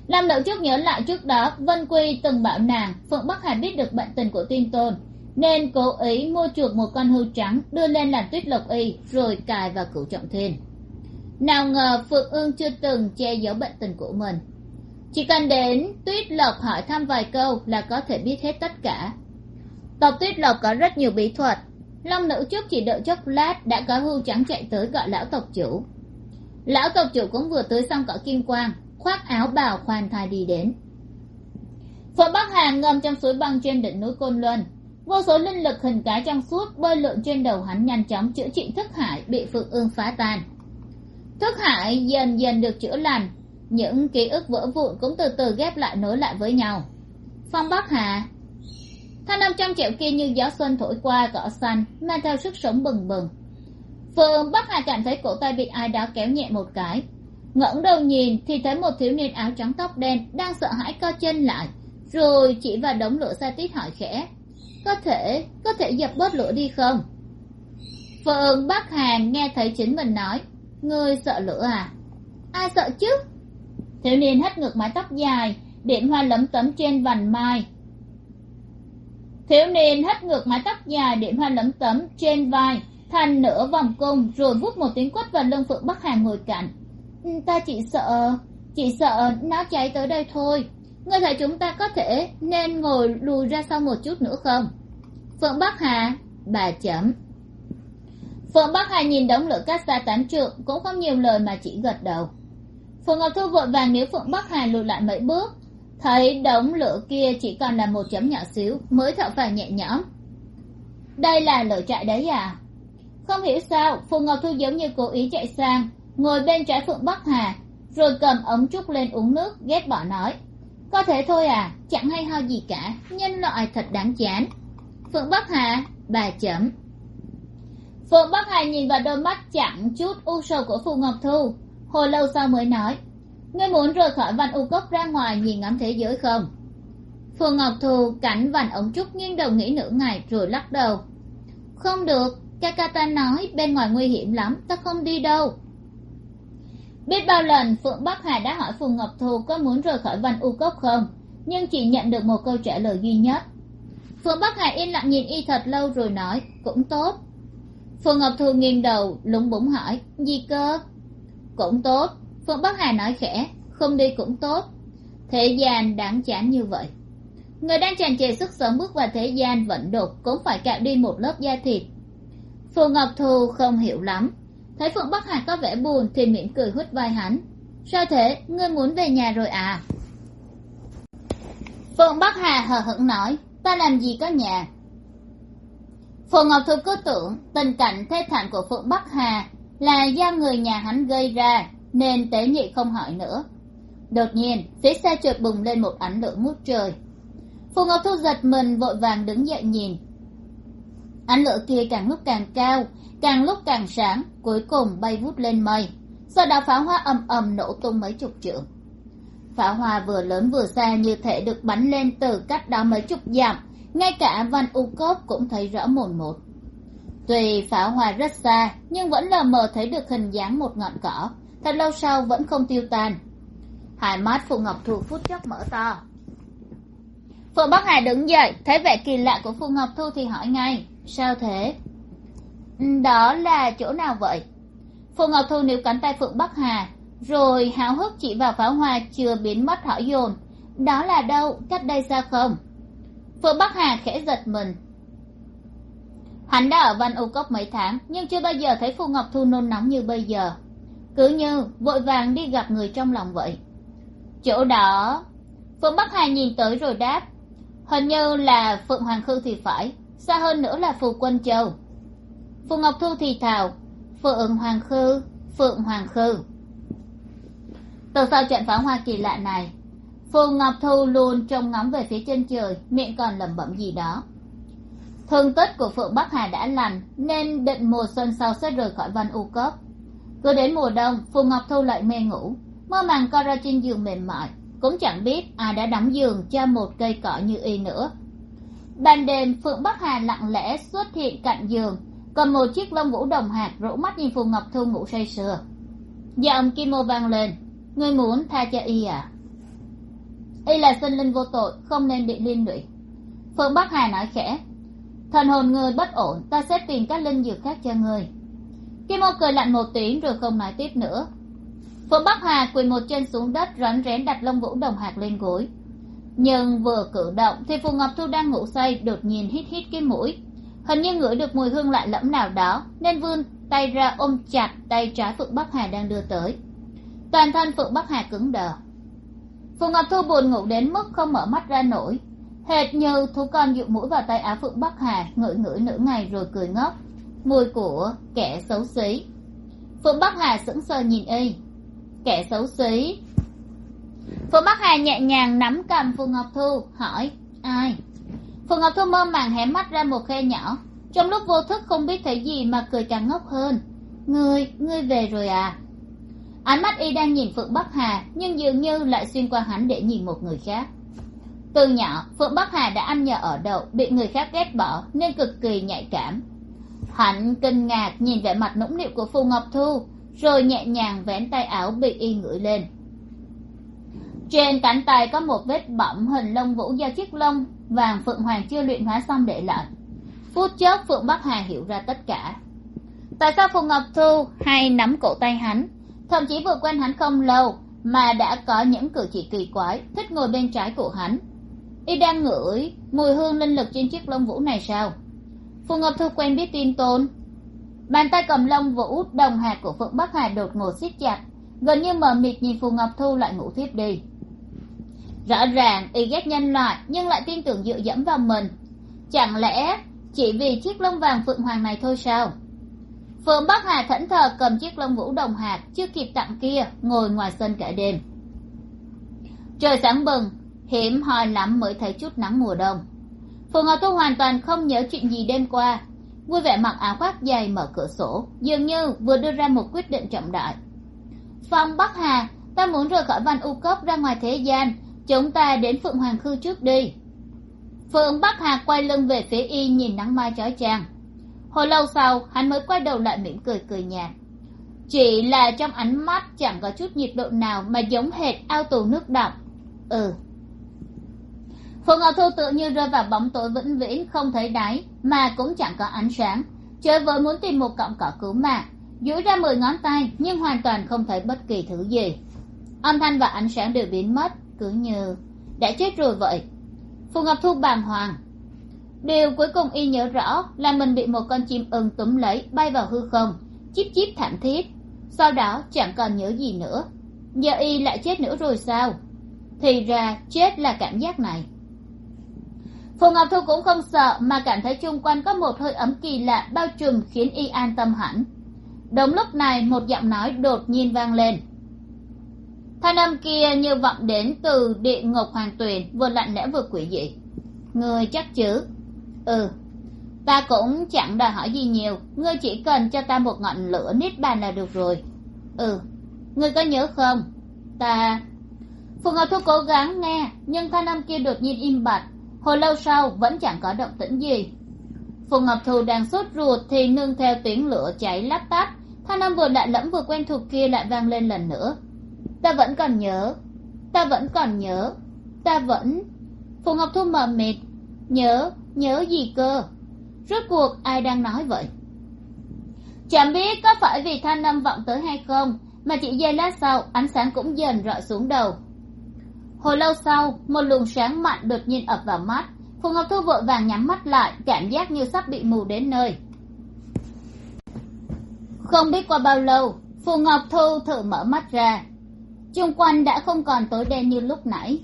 Long nữ trúc nhớ lại trước đó, vân quy từng bảo nàng, phượng bắc hà biết được bệnh tình của tiên tôn, nên cố ý mua chuộc một con hưu trắng, đưa lên làm tuyết lộc y, rồi cài vào cửu trọng thiên. Nào ngờ phượng ương chưa từng che giấu bệnh tình của mình. Chỉ cần đến tuyết lộc hỏi thăm vài câu là có thể biết hết tất cả. Tộc tuyết lộc có rất nhiều bí thuật long nữ trúc chỉ đợi chốc lát đã có hưu trắng chạy tới gọi lão tộc chủ. Lão tộc chủ cũng vừa tới xong cỏ kim quang, khoác áo bào khoan thai đi đến. Phượng bắc hà ngâm trong suối băng trên đỉnh núi côn luân. Vô số linh lực hình cá trong suốt bơi lượn trên đầu hắn nhanh chóng chữa trị thức hải bị phượng ương phá tan. Thức hải dần dần được chữa lành, những ký ức vỡ vụn cũng từ từ ghép lại nối lại với nhau. Phong bắc hà thanh âm trong triệu kia như gió xuân thổi qua cỏ xanh, mang theo sức sống bừng bừng. Phượng bắc hà cảm thấy cổ tay bị ai đó kéo nhẹ một cái. Ngẩng đầu nhìn thì thấy một thiếu niên áo trắng tóc đen đang sợ hãi co chân lại, rồi chỉ vào đống lửa xa tít hỏi khẽ, có thể có thể dập bớt lửa đi không? Phượng bắc Hà nghe thấy chính mình nói, ngươi sợ lửa à? Ai sợ chứ? Thiếu niên hất ngược mái tóc dài, điểm hoa lấm tấm trên vành mai thiếu niên hất ngược mái tóc dài điểm hoa lấm tấm trên vai thành nửa vòng cung, rồi vút một tiếng quất vào lưng phượng bắc hà ngồi cạnh. Ừ, ta chỉ sợ chỉ sợ nó cháy tới đây thôi. Ngươi thấy chúng ta có thể nên ngồi lùi ra sau một chút nữa không? Phượng bắc hà, bà chấm. Phượng bắc hà nhìn đống lửa cát xa tám trượng, cũng không nhiều lời mà chỉ gật đầu. Phượng ngọc thu vội vàng nếu phượng bắc hà lùi lại mấy bước thấy đống lửa kia chỉ còn là một chấm nhỏ xíu, mới thở phào nhẹ nhõm. Đây là lửa trại đấy à? Không hiểu sao, phù ngọc thu giống như cố ý chạy sang, ngồi bên trái phượng bắc hà, rồi cầm ống trúc lên uống nước, ghét bỏ nói. Có thể thôi à chẳng hay ho gì cả, nhân loại thật đáng chán. Phượng bắc hà, bà chấm. Phượng bắc hà nhìn vào đôi mắt chẳng chút u sầu của phù ngọc thu, hồi lâu sau mới nói ngươi muốn rời khỏi văn u cốc ra ngoài nhìn ngắm thế giới không? Phù ngọc thu cảnh vành ống trúc nghiêng đầu nghĩ nửa ngày rồi lắc đầu. Không được, ca ca ta nói bên ngoài nguy hiểm lắm, ta không đi đâu. Biết bao lần phượng bắc hà đã hỏi phù ngọc thu có muốn rời khỏi văn u cốc không, nhưng chỉ nhận được một câu trả lời duy nhất. Phượng bắc hà yên lặng nhìn y thật lâu rồi nói, cũng tốt. Phượng ngọc thu nghiêng đầu, lúng búng hỏi gì cơ? Cũng tốt phượng bắc hà nói khẽ, không đi cũng tốt. Thế gian đáng chán như vậy. Người đang tràn trề sức sống bước vào thế gian vẫn đục cũng phải cạo đi một lớp da thịt. Phù ngọc thu không hiểu lắm. Thấy phượng bắc hà có vẻ buồn thì mỉm cười hút vai hắn. Sao thế? Ngươi muốn về nhà rồi à? Phượng bắc hà hờ hững nói, ta làm gì có nhà? Phù ngọc thu cứ tưởng tình cảnh thê thảm của phượng bắc hà là do người nhà hắn gây ra nên tế nhị không hỏi nữa. Đột nhiên, phía xa chợt bùng lên một ánh lửa ngút trời. Phù ngọc thu giật mình vội vàng đứng dậy nhìn. Ánh lửa kia càng lúc càng cao, càng lúc càng sáng, cuối cùng bay vút lên mây. Sau đó pháo hoa ầm ầm nổ tung mấy chục trượng. Pháo hoa vừa lớn vừa xa như thể được bắn lên từ cách đó mấy chục dặm, ngay cả văn u cốp cũng thấy rõ mồn một. Tuy pháo hoa rất xa, nhưng vẫn lờ mờ thấy được hình dáng một ngọn cỏ thật lâu sau vẫn không tiêu tan. Hai mắt phù ngọc thu phút chốc mở to. Phượng bắc hà đứng dậy, thấy vẻ kỳ lạ của phù ngọc thu thì hỏi ngay, sao thế? Ừ, đó là chỗ nào vậy? Phù ngọc thu níu cánh tay phượng bắc hà, rồi háo hức chỉ vào pháo hoa chưa biến mất hỏi dồn. Đó là đâu? Cách đây xa không? Phượng bắc hà khẽ giật mình. Hắn đã ở văn u cốc mấy tháng, nhưng chưa bao giờ thấy phù ngọc thu nôn nóng như bây giờ cứ như vội vàng đi gặp người trong lòng vậy. Chỗ đó, phượng bắc hà nhìn tới rồi đáp, hình như là phượng hoàng khư thì phải, xa hơn nữa là phù quân châu. Phù ngọc thu thì thào, phượng hoàng khư, phượng hoàng khư. Từ sau trận pháo hoa kỳ lạ này, phù ngọc thu luôn trông ngóng về phía chân trời, miệng còn lẩm bẩm gì đó. Thương tích của phượng bắc hà đã lành, nên định mùa xuân sau sẽ rời khỏi văn u cốc cứ đến mùa đông, phù ngọc thu lại mê ngủ. Mơ màng co ra trên giường mềm mại, cũng chẳng biết ai đã đóng giường cho một cây cỏ như y nữa. Ban đêm, phượng bắc hà lặng lẽ xuất hiện cạnh giường cầm một chiếc lông vũ đồng hạt rũ mắt nhìn phù ngọc thu ngủ say sưa. Giọng kim mô vang lên, ngươi muốn tha cho y à? Y là sinh linh vô tội, không nên bị liên lụy. Phượng bắc hà nói khẽ, thần hồn người bất ổn, ta sẽ tìm các linh dược khác cho ngươi kim ô cười lạnh một tiếng rồi không nói tiếp nữa. Phượng bắc hà quỳ một chân xuống đất, rón rén đặt lông vũ đồng hạt lên gối. Nhưng vừa cử động thì phù ngọc thu đang ngủ say, đột nhiên hít hít cái mũi. Hình như ngửi được mùi hương lạ lẫm nào đó, nên vươn tay ra ôm chặt tay trái phượng bắc hà đang đưa tới. Toàn thân phượng bắc hà cứng đờ. Phù ngọc thu buồn ngủ đến mức không mở mắt ra nổi. Hệt như thú con dụ mũi vào tay áo phượng bắc hà, ngửi ngửi nửa ngày rồi cười ngốc mùi của kẻ xấu xí. Phượng bắc hà sững sờ nhìn y. Kẻ xấu xí. Phượng bắc hà nhẹ nhàng nắm cầm phù ngọc thu, hỏi, ai? Phù ngọc thu mơ màng hé mắt ra một khe nhỏ. Trong lúc vô thức không biết thấy gì mà cười càng ngốc hơn. Ngươi ngươi về rồi à? Ánh mắt y đang nhìn phượng bắc hà, nhưng dường như lại xuyên qua hắn để nhìn một người khác. Từ nhỏ, phượng bắc hà đã ăn nhờ ở đậu, bị người khác ghét bỏ, nên cực kỳ nhạy cảm hắn kinh ngạc nhìn vẻ mặt nũng nịu của phù ngọc thu, rồi nhẹ nhàng vén tay áo bị y ngửi lên. Trên cánh tay có một vết bỏng hình lông vũ do chiếc lông vàng phượng hoàng chưa luyện hóa xong để lại. Phút chốc, phượng bắc hà hiểu ra tất cả. Tại sao phù ngọc thu hay nắm cổ tay hắn? Thậm chí vừa quen hắn không lâu mà đã có những cử chỉ kỳ quái, thích ngồi bên trái của hắn. Y đang ngửi mùi hương linh lực trên chiếc lông vũ này sao? Phù ngọc thu quen biết tin tôn bàn tay cầm lông vũ đồng hạt của phượng bắc hà đột ngột siết chặt, gần như mờ mịt nhìn phù ngọc thu lại ngủ thiếp đi. Rõ ràng y ghét nhân loại, nhưng lại tin tưởng dựa dẫm vào mình. Chẳng lẽ chỉ vì chiếc lông vàng phượng hoàng này thôi sao? Phượng bắc hà thẫn thờ cầm chiếc lông vũ đồng hạt chưa kịp tặng kia, ngồi ngoài sân cả đêm. Trời sáng bừng, hiếm hoi lắm mới thấy chút nắng mùa đông phượng ngọc thu hoàn toàn không nhớ chuyện gì đêm qua. Vui vẻ mặc áo khoác dày mở cửa sổ, dường như vừa đưa ra một quyết định trọng đại. Phong bắc hà, ta muốn rời khỏi văn u cốc ra ngoài thế gian, chúng ta đến phượng hoàng khư trước đi. Phượng bắc hà quay lưng về phía y nhìn nắng mai chói chang. Hồi lâu sau, hắn mới quay đầu lại mỉm cười cười nhạt. Chỉ là trong ánh mắt chẳng có chút nhiệt độ nào mà giống hệt ao tù nước đọng. Ừ phượng ngọc thu tự như rơi vào bóng tối vĩnh viễn, không thấy đáy, mà cũng chẳng có ánh sáng. Chơi với muốn tìm một cọng cỏ cứu mạng. Duỗi ra mười ngón tay, nhưng hoàn toàn không thấy bất kỳ thứ gì. Âm thanh và ánh sáng đều biến mất, cứ như đã chết rồi vậy. Phù ngọc thu bàng hoàng. Điều cuối cùng y nhớ rõ là mình bị một con chim ưng túm lấy, bay vào hư không. Chíp chíp thảm thiết. Sau đó chẳng còn nhớ gì nữa. Giờ y lại chết nữa rồi sao? Thì ra chết là cảm giác này phù ngọc thu cũng không sợ, mà cảm thấy chung quanh có một hơi ấm kỳ lạ bao trùm khiến y an tâm hẳn. Đúng lúc này, một giọng nói đột nhiên vang lên. Thanh âm kia như vọng đến từ địa ngục hoàng tuyền, vừa lạnh lẽo vừa quỷ dị. Người chắc chứ ừ ta cũng chẳng đòi hỏi gì nhiều. Ngươi chỉ cần cho ta một ngọn lửa nít bàn là được rồi. Ừ ngươi có nhớ không? Ta phù ngọc thu cố gắng nghe, nhưng thanh âm kia đột nhiên im bặt hồi lâu sau, vẫn chẳng có động tĩnh gì. Phù ngọc thu đang sốt ruột thì nương theo tiếng lửa cháy lắp tắt thanh âm vừa lạ lẫm vừa quen thuộc kia lại vang lên lần nữa. Ta vẫn còn nhớ, ta vẫn còn nhớ, ta vẫn. Phù ngọc thu mờ mịt, nhớ nhớ gì cơ? Rốt cuộc, ai đang nói vậy? Chẳng biết có phải vì thanh âm vọng tới hay không, mà chỉ giây lát sau, ánh sáng cũng dần rọi xuống đầu hồi lâu sau, một luồng sáng mạnh đột nhiên ập vào mắt. Phù ngọc thu vội vàng nhắm mắt lại, cảm giác như sắp bị mù đến nơi. Không biết qua bao lâu phù ngọc thu thử mở mắt ra. Chung quanh đã không còn tối đen như lúc nãy.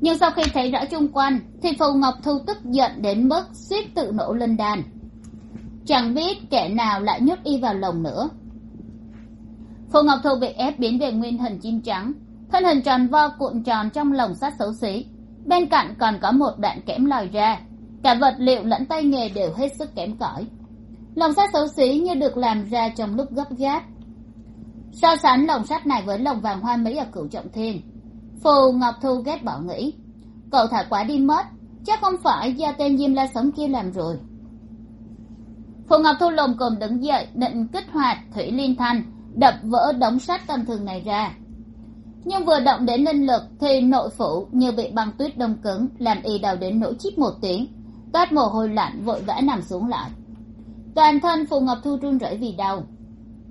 Nhưng sau khi thấy rõ chung quanh thì phù ngọc thu tức giận đến mức suýt tự nổ lên đàn. Chẳng biết kẻ nào lại nhốt y vào lồng nữa. Phù ngọc thu bị ép biến về nguyên hình chim trắng thân hình tròn vo cuộn tròn trong lồng sắt xấu xí. Bên cạnh còn có một đoạn kẽm lòi ra. Cả vật liệu lẫn tay nghề đều hết sức kém cỏi. Lồng sắt xấu xí như được làm ra trong lúc gấp gáp. So sánh lồng sắt này với lồng vàng hoa mỹ ở cửu trọng thiên, phù ngọc thu ghét bỏ nghĩ, cậu thả quả đi mất, chắc không phải do tên diêm la sống kia làm rồi. Phù ngọc thu lồm cồm đứng dậy, định kích hoạt thủy liên thanh, đập vỡ đống sắt tầm thường này ra nhưng vừa động đến linh lực thì nội phủ như bị băng tuyết đông cứng làm y đau đến nỗi chít một tiếng. Toát mồ hôi lạnh vội vã nằm xuống lại. Toàn thân phù ngọc thu run rẩy vì đau.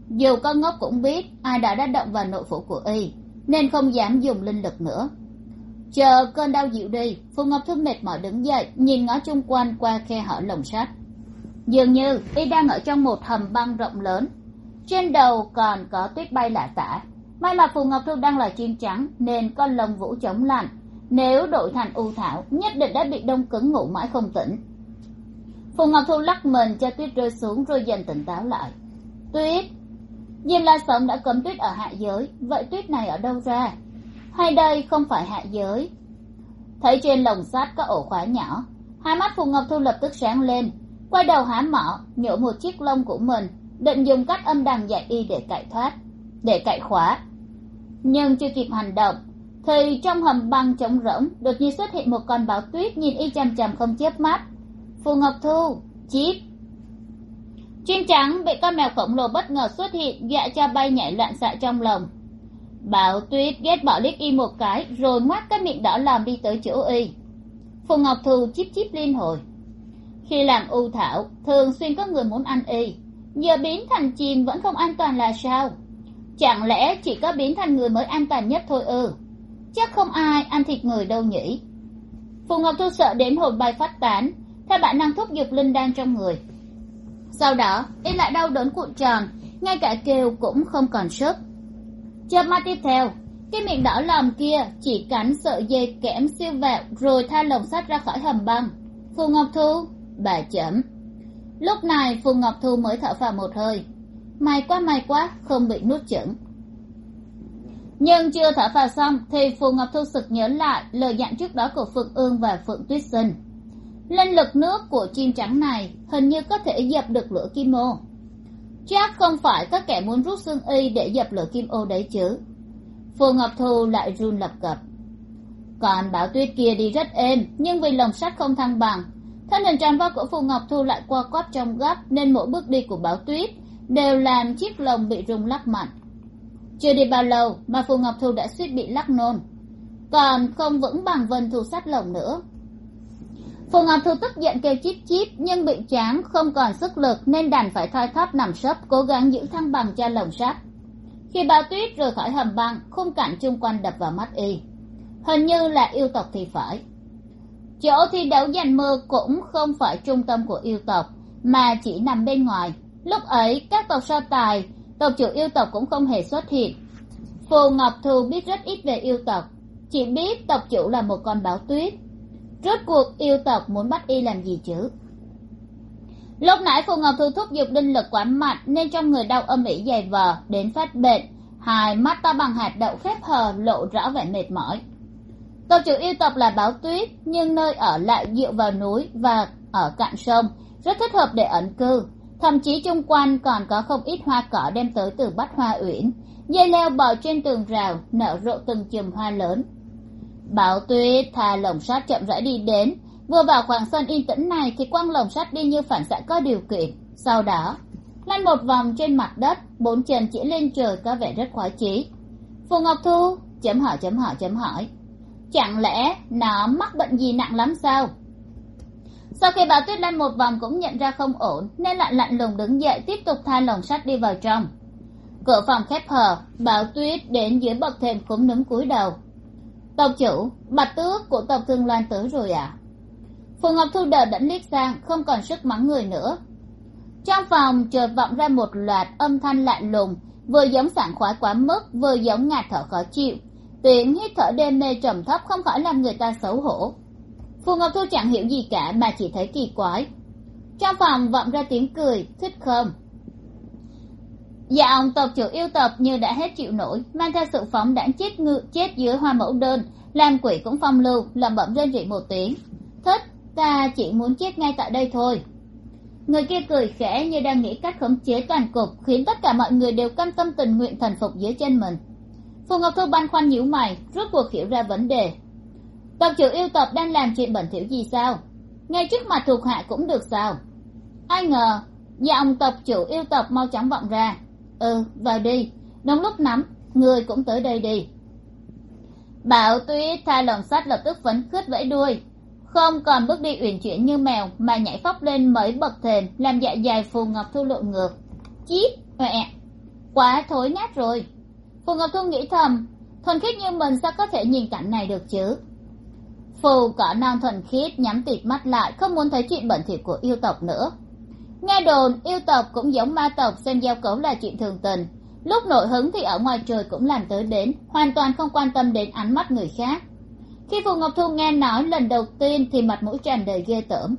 Dù có ngốc cũng biết ai đã đã động vào nội phủ của y, nên không dám dùng linh lực nữa. Chờ cơn đau dịu đi, phù ngọc thu mệt mỏi đứng dậy, nhìn ngó chung quanh qua khe hở lồng sắt. Dường như y đang ở trong một hầm băng rộng lớn. Trên đầu còn có tuyết bay lạ tả may mà phù ngọc thu đang là chim trắng, nên có lông vũ chống lạnh. Nếu đổi thành u thảo, nhất định đã bị đông cứng ngủ mãi không tỉnh. Phù ngọc thu lắc mình, cho tuyết rơi xuống rồi dần tỉnh táo lại. Tuyết, diêm la sống đã cấm tuyết ở hạ giới, vậy tuyết này ở đâu ra? Hay đây không phải hạ giới? Thấy trên lồng sắt có ổ khóa nhỏ, hai mắt phù ngọc thu lập tức sáng lên. Quay đầu há mỏ nhổ một chiếc lông của mình, định dùng cách âm đằng dạy y để cạy thoát để cạy khóa. Nhưng chưa kịp hành động, thì trong hầm băng trống rỗng, đột nhiên xuất hiện một con báo tuyết nhìn y chằm chằm không chớp mắt. Phù ngọc thu, chip. Chim trắng bị con mèo khổng lồ bất ngờ xuất hiện dọa cho bay nhảy loạn xạ trong lồng bảo tuyết ghét bỏ liếc y một cái, rồi ngoác cái miệng đỏ làm đi tới chỗ y. Phù ngọc thu chip chip liên hồi. Khi làm ưu thảo, thường xuyên có người muốn ăn y. Giờ biến thành chim vẫn không an toàn là sao? Chẳng lẽ chỉ có biến thành người mới an toàn nhất thôi ư? Chắc không ai ăn thịt người đâu nhỉ? Phù ngọc thu sợ đến hồn bay phát tán, theo bản năng thúc giục linh đan trong người. Sau đó, y lại đau đớn cuộn tròn, ngay cả kêu cũng không còn sức. Chớp mắt tiếp theo, cái miệng đỏ lòm kia chỉ cắn sợi dây kẽm siêu vẹo rồi tha lồng sắt ra khỏi hầm băng. Phù ngọc thu, bà chấm. Lúc này, phù ngọc thu mới thở phào một hơi may quá may quá, không bị nuốt chửng. Nhưng chưa thở phào xong thì phù ngọc thu sực nhớ lại lời dặn trước đó của phượng ương và phượng tuyết sinh. Linh lực nước của chim trắng này hình như có thể dập được lửa kim ô. Chắc không phải có kẻ muốn rút xương y để dập lửa kim ô đấy chứ. Phù ngọc thu lại run lập cập. Còn bảo tuyết kia đi rất êm, nhưng vì lồng sắt không thăng bằng, thân hình tròn vo của phù ngọc thu lại qua quắp trong gấp nên mỗi bước đi của bảo tuyết đều làm chiếc lồng bị rung lắc mạnh. Chưa đi bao lâu mà phù ngọc thu đã suýt bị lắc nôn, còn không vững bằng vân thu sát lồng nữa. Phù ngọc thu tức giận kêu chip chip nhưng bị chán không còn sức lực nên đành phải thoi thóp nằm sấp, cố gắng giữ thăng bằng cho lồng sắt khi bao tuyết rời khỏi hầm băng, khung cảnh chung quanh đập vào mắt y. Hình như là yêu tộc thì phải. Chỗ thi đấu giành mưa cũng không phải trung tâm của yêu tộc, mà chỉ nằm bên ngoài lúc ấy, các tộc so tài, tộc chủ yêu tộc cũng không hề xuất hiện. Phù ngọc thù biết rất ít về yêu tộc, chỉ biết tộc chủ là một con báo tuyết. Rốt cuộc, yêu tộc muốn bắt y làm gì chứ? Lúc nãy phù ngọc thu thúc giục đinh lực quá mạnh, nên trong người đau âm ỉ dày vờ đến phát bệnh, hai mắt to bằng hạt đậu khép hờ lộ rõ vẻ mệt mỏi. Tộc chủ yêu tộc là báo tuyết, nhưng nơi ở lại dựa vào núi và ở cạn sông, rất thích hợp để ẩn cư thậm chí chung quanh còn có không ít hoa cỏ đem tới từ bách hoa uyển. Dây leo bò trên tường rào, nở rộ từng chùm hoa lớn. Bảo tuyết thà lồng sắt chậm rãi đi đến. Vừa vào khoảng sân yên tĩnh này thì quăng lồng sắt đi như phản xạ có điều kiện. Sau đó, lăn một vòng trên mặt đất, bốn chân chỉ lên trời có vẻ rất khoái chí. Phù ngọc thu, chấm hỏi chấm hỏi chấm hỏi. Chẳng lẽ nó mắc bệnh gì nặng lắm sao? Sau khi bà tuyết lăn một vòng cũng nhận ra không ổn, nên lại lạnh lùng đứng dậy tiếp tục tha lồng sắt đi vào trong. Cửa phòng khép hờ bảo tuyết đến dưới bậc thềm cũng núm cúi đầu. Tộc chủ, bạch tước của tộc thương loan tới rồi à phù ngọc thu đờ đẫn liếc sang, không còn sức mắng người nữa. Trong phòng chợt vọng ra một loạt âm thanh lạnh lùng, vừa giống sảng khoái quá mức, vừa giống ngạt thở khó chịu. Tiếng hít thở đê mê trầm thấp không khỏi làm người ta xấu hổ phù ngọc thu chẳng hiểu gì cả mà chỉ thấy kỳ quái. Trong phòng vọng ra tiếng cười, thích không? Dạ ông tộc chủ yêu tộc như đã hết chịu nổi, mang theo sự phóng đãng chết ngự, chết dưới hoa mẫu đơn, làm quỷ cũng phong lưu lẩm bẩm rên rỉ một tiếng. Thích, ta chỉ muốn chết ngay tại đây thôi. Người kia cười khẽ như đang nghĩ cách khống chế toàn cục, khiến tất cả mọi người đều cam tâm tình nguyện thần phục dưới chân mình. Phù ngọc thu băn khoăn nhíu mày, rốt cuộc hiểu ra vấn đề tộc chủ yêu tộc đang làm chuyện bẩn thỉu gì sao? Ngay trước mặt thuộc hạ cũng được sao? Ai ngờ dòng tộc chủ yêu tộc mau chóng vọng ra. Ừ vào đi. Đúng lúc nắm, người cũng tới đây đi. Bảo tuyết tha lồng sắt lập tức phấn khích vẫy đuôi. Không còn bước đi uyển chuyển như mèo mà nhảy phóc lên mấy bậc thềm, làm dạ dài phù ngọc thu lộn ngược. Chít mẹ. Quá thối nát rồi. Phù ngọc thu nghĩ thầm, thuần khiết như mình sao có thể nhìn cảnh này được chứ? Phù cỏ non thuần khiết nhắm tịt mắt lại, không muốn thấy chuyện bẩn thỉu của yêu tộc nữa. Nghe đồn, yêu tộc cũng giống ma tộc, xem giao cấu là chuyện thường tình. Lúc nổi hứng thì ở ngoài trời cũng làm tới đến, hoàn toàn không quan tâm đến ánh mắt người khác. Khi phù ngọc thu nghe nói lần đầu tiên thì mặt mũi tràn đầy ghê tởm.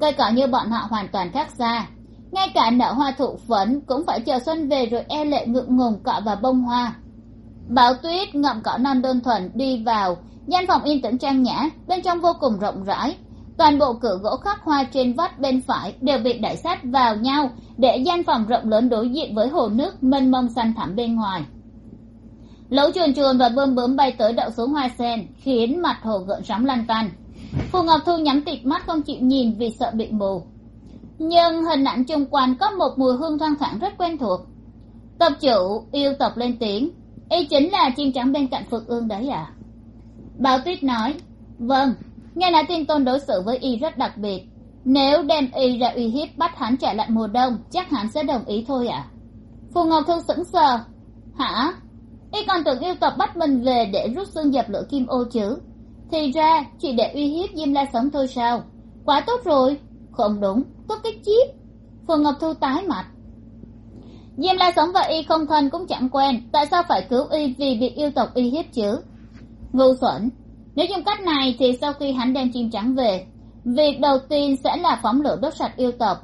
Cây cỏ như bọn họ hoàn toàn khác xa. Ngay cả nở hoa thụ phấn cũng phải chờ xuân về rồi e lệ ngượng ngùng cọ vào bông hoa. Bảo tuyết ngậm cỏ non đơn thuần đi vào gian phòng yên tĩnh trang nhã, bên trong vô cùng rộng rãi. Toàn bộ cửa gỗ khắc hoa trên vách bên phải đều bị đẩy sát vào nhau để gian phòng rộng lớn đối diện với hồ nước mênh mông xanh thẳm bên ngoài. Lỗ chuồn chuồn và bơm bướm bay tới đậu xuống hoa sen, khiến mặt hồ gợn sóng lăn tăn phù ngọc thu nhắm tịt mắt không chịu nhìn vì sợ bị mù. Nhưng hình ảnh chung quanh có một mùi hương thoang thoảng rất quen thuộc. Tộc chủ, yêu tộc lên tiếng. Y chính là chim trắng bên cạnh phượng ương đấy à bảo tuyết nói vâng nghe nói tiên tôn đối xử với y rất đặc biệt. Nếu đem y ra uy hiếp bắt hắn trả lại mùa đông, chắc hắn sẽ đồng ý thôi ạ. À? phù ngọc thu sững sờ. Hả? Y còn tưởng yêu tộc bắt mình về để rút xương dập lửa kim ô chứ? Thì ra chỉ để uy hiếp diêm la sống thôi sao? Quá tốt rồi. Không đúng, tốt cái chiếc phù ngọc thu tái mặt. Diêm la sống và y không thân cũng chẳng quen, tại sao phải cứu y vì bị yêu tộc uy hiếp chứ? Ngu xuẩn. Nếu dùng cách này thì sau khi hắn đem chim trắng về, việc đầu tiên sẽ là phóng lửa đốt sạch yêu tộc.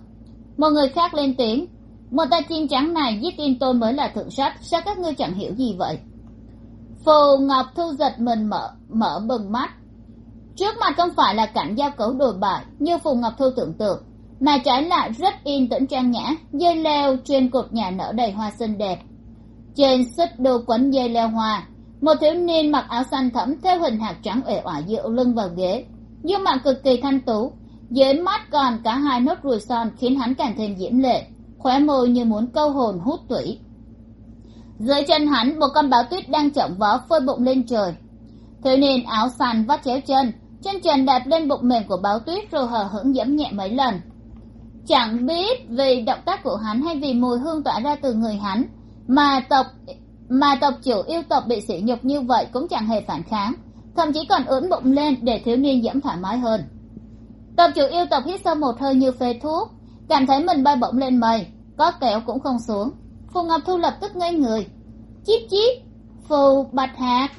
Một người khác lên tiếng, một tay chim trắng này giết tin tôi mới là thượng sách, sao các ngươi chẳng hiểu gì vậy? Phù ngọc thu giật mình mở mở bừng mắt. Trước mặt không phải là cảnh giao cấu đồi bại như phù ngọc thu tưởng tượng, mà trái lại rất yên tĩnh trang nhã, dây leo trên cột nhà nở đầy hoa xinh đẹp. Trên xích đô quấn dây leo hoa một thiếu niên mặc áo xanh thẫm theo hình hạt trắng uể oải dựa lưng vào ghế. Gương mặt cực kỳ thanh tú. Dưới mắt còn cả hai nốt ruồi son khiến hắn càng thêm diễm lệ, khóe môi như muốn câu hồn hút tủy. Dưới chân hắn, một con báo tuyết đang chậm vó phơi bụng lên trời. Thiếu niên áo xanh vắt chéo chân chân trần đạp lên bụng mềm của báo tuyết rồi hờ hững giẫm nhẹ mấy lần. Chẳng biết vì động tác của hắn hay vì mùi hương tỏa ra từ người hắn, mà tộc mà tộc chủ yêu tộc bị sỉ nhục như vậy cũng chẳng hề phản kháng, thậm chí còn ưỡn bụng lên để thiếu niên dẫm thoải mái hơn. Tộc chủ yêu tộc hít sâu một hơi như phê thuốc, cảm thấy mình bay bổng lên mây, có kéo cũng không xuống. Phù ngọc thu lập tức ngây người. Chíp chíp phù bạch hạc.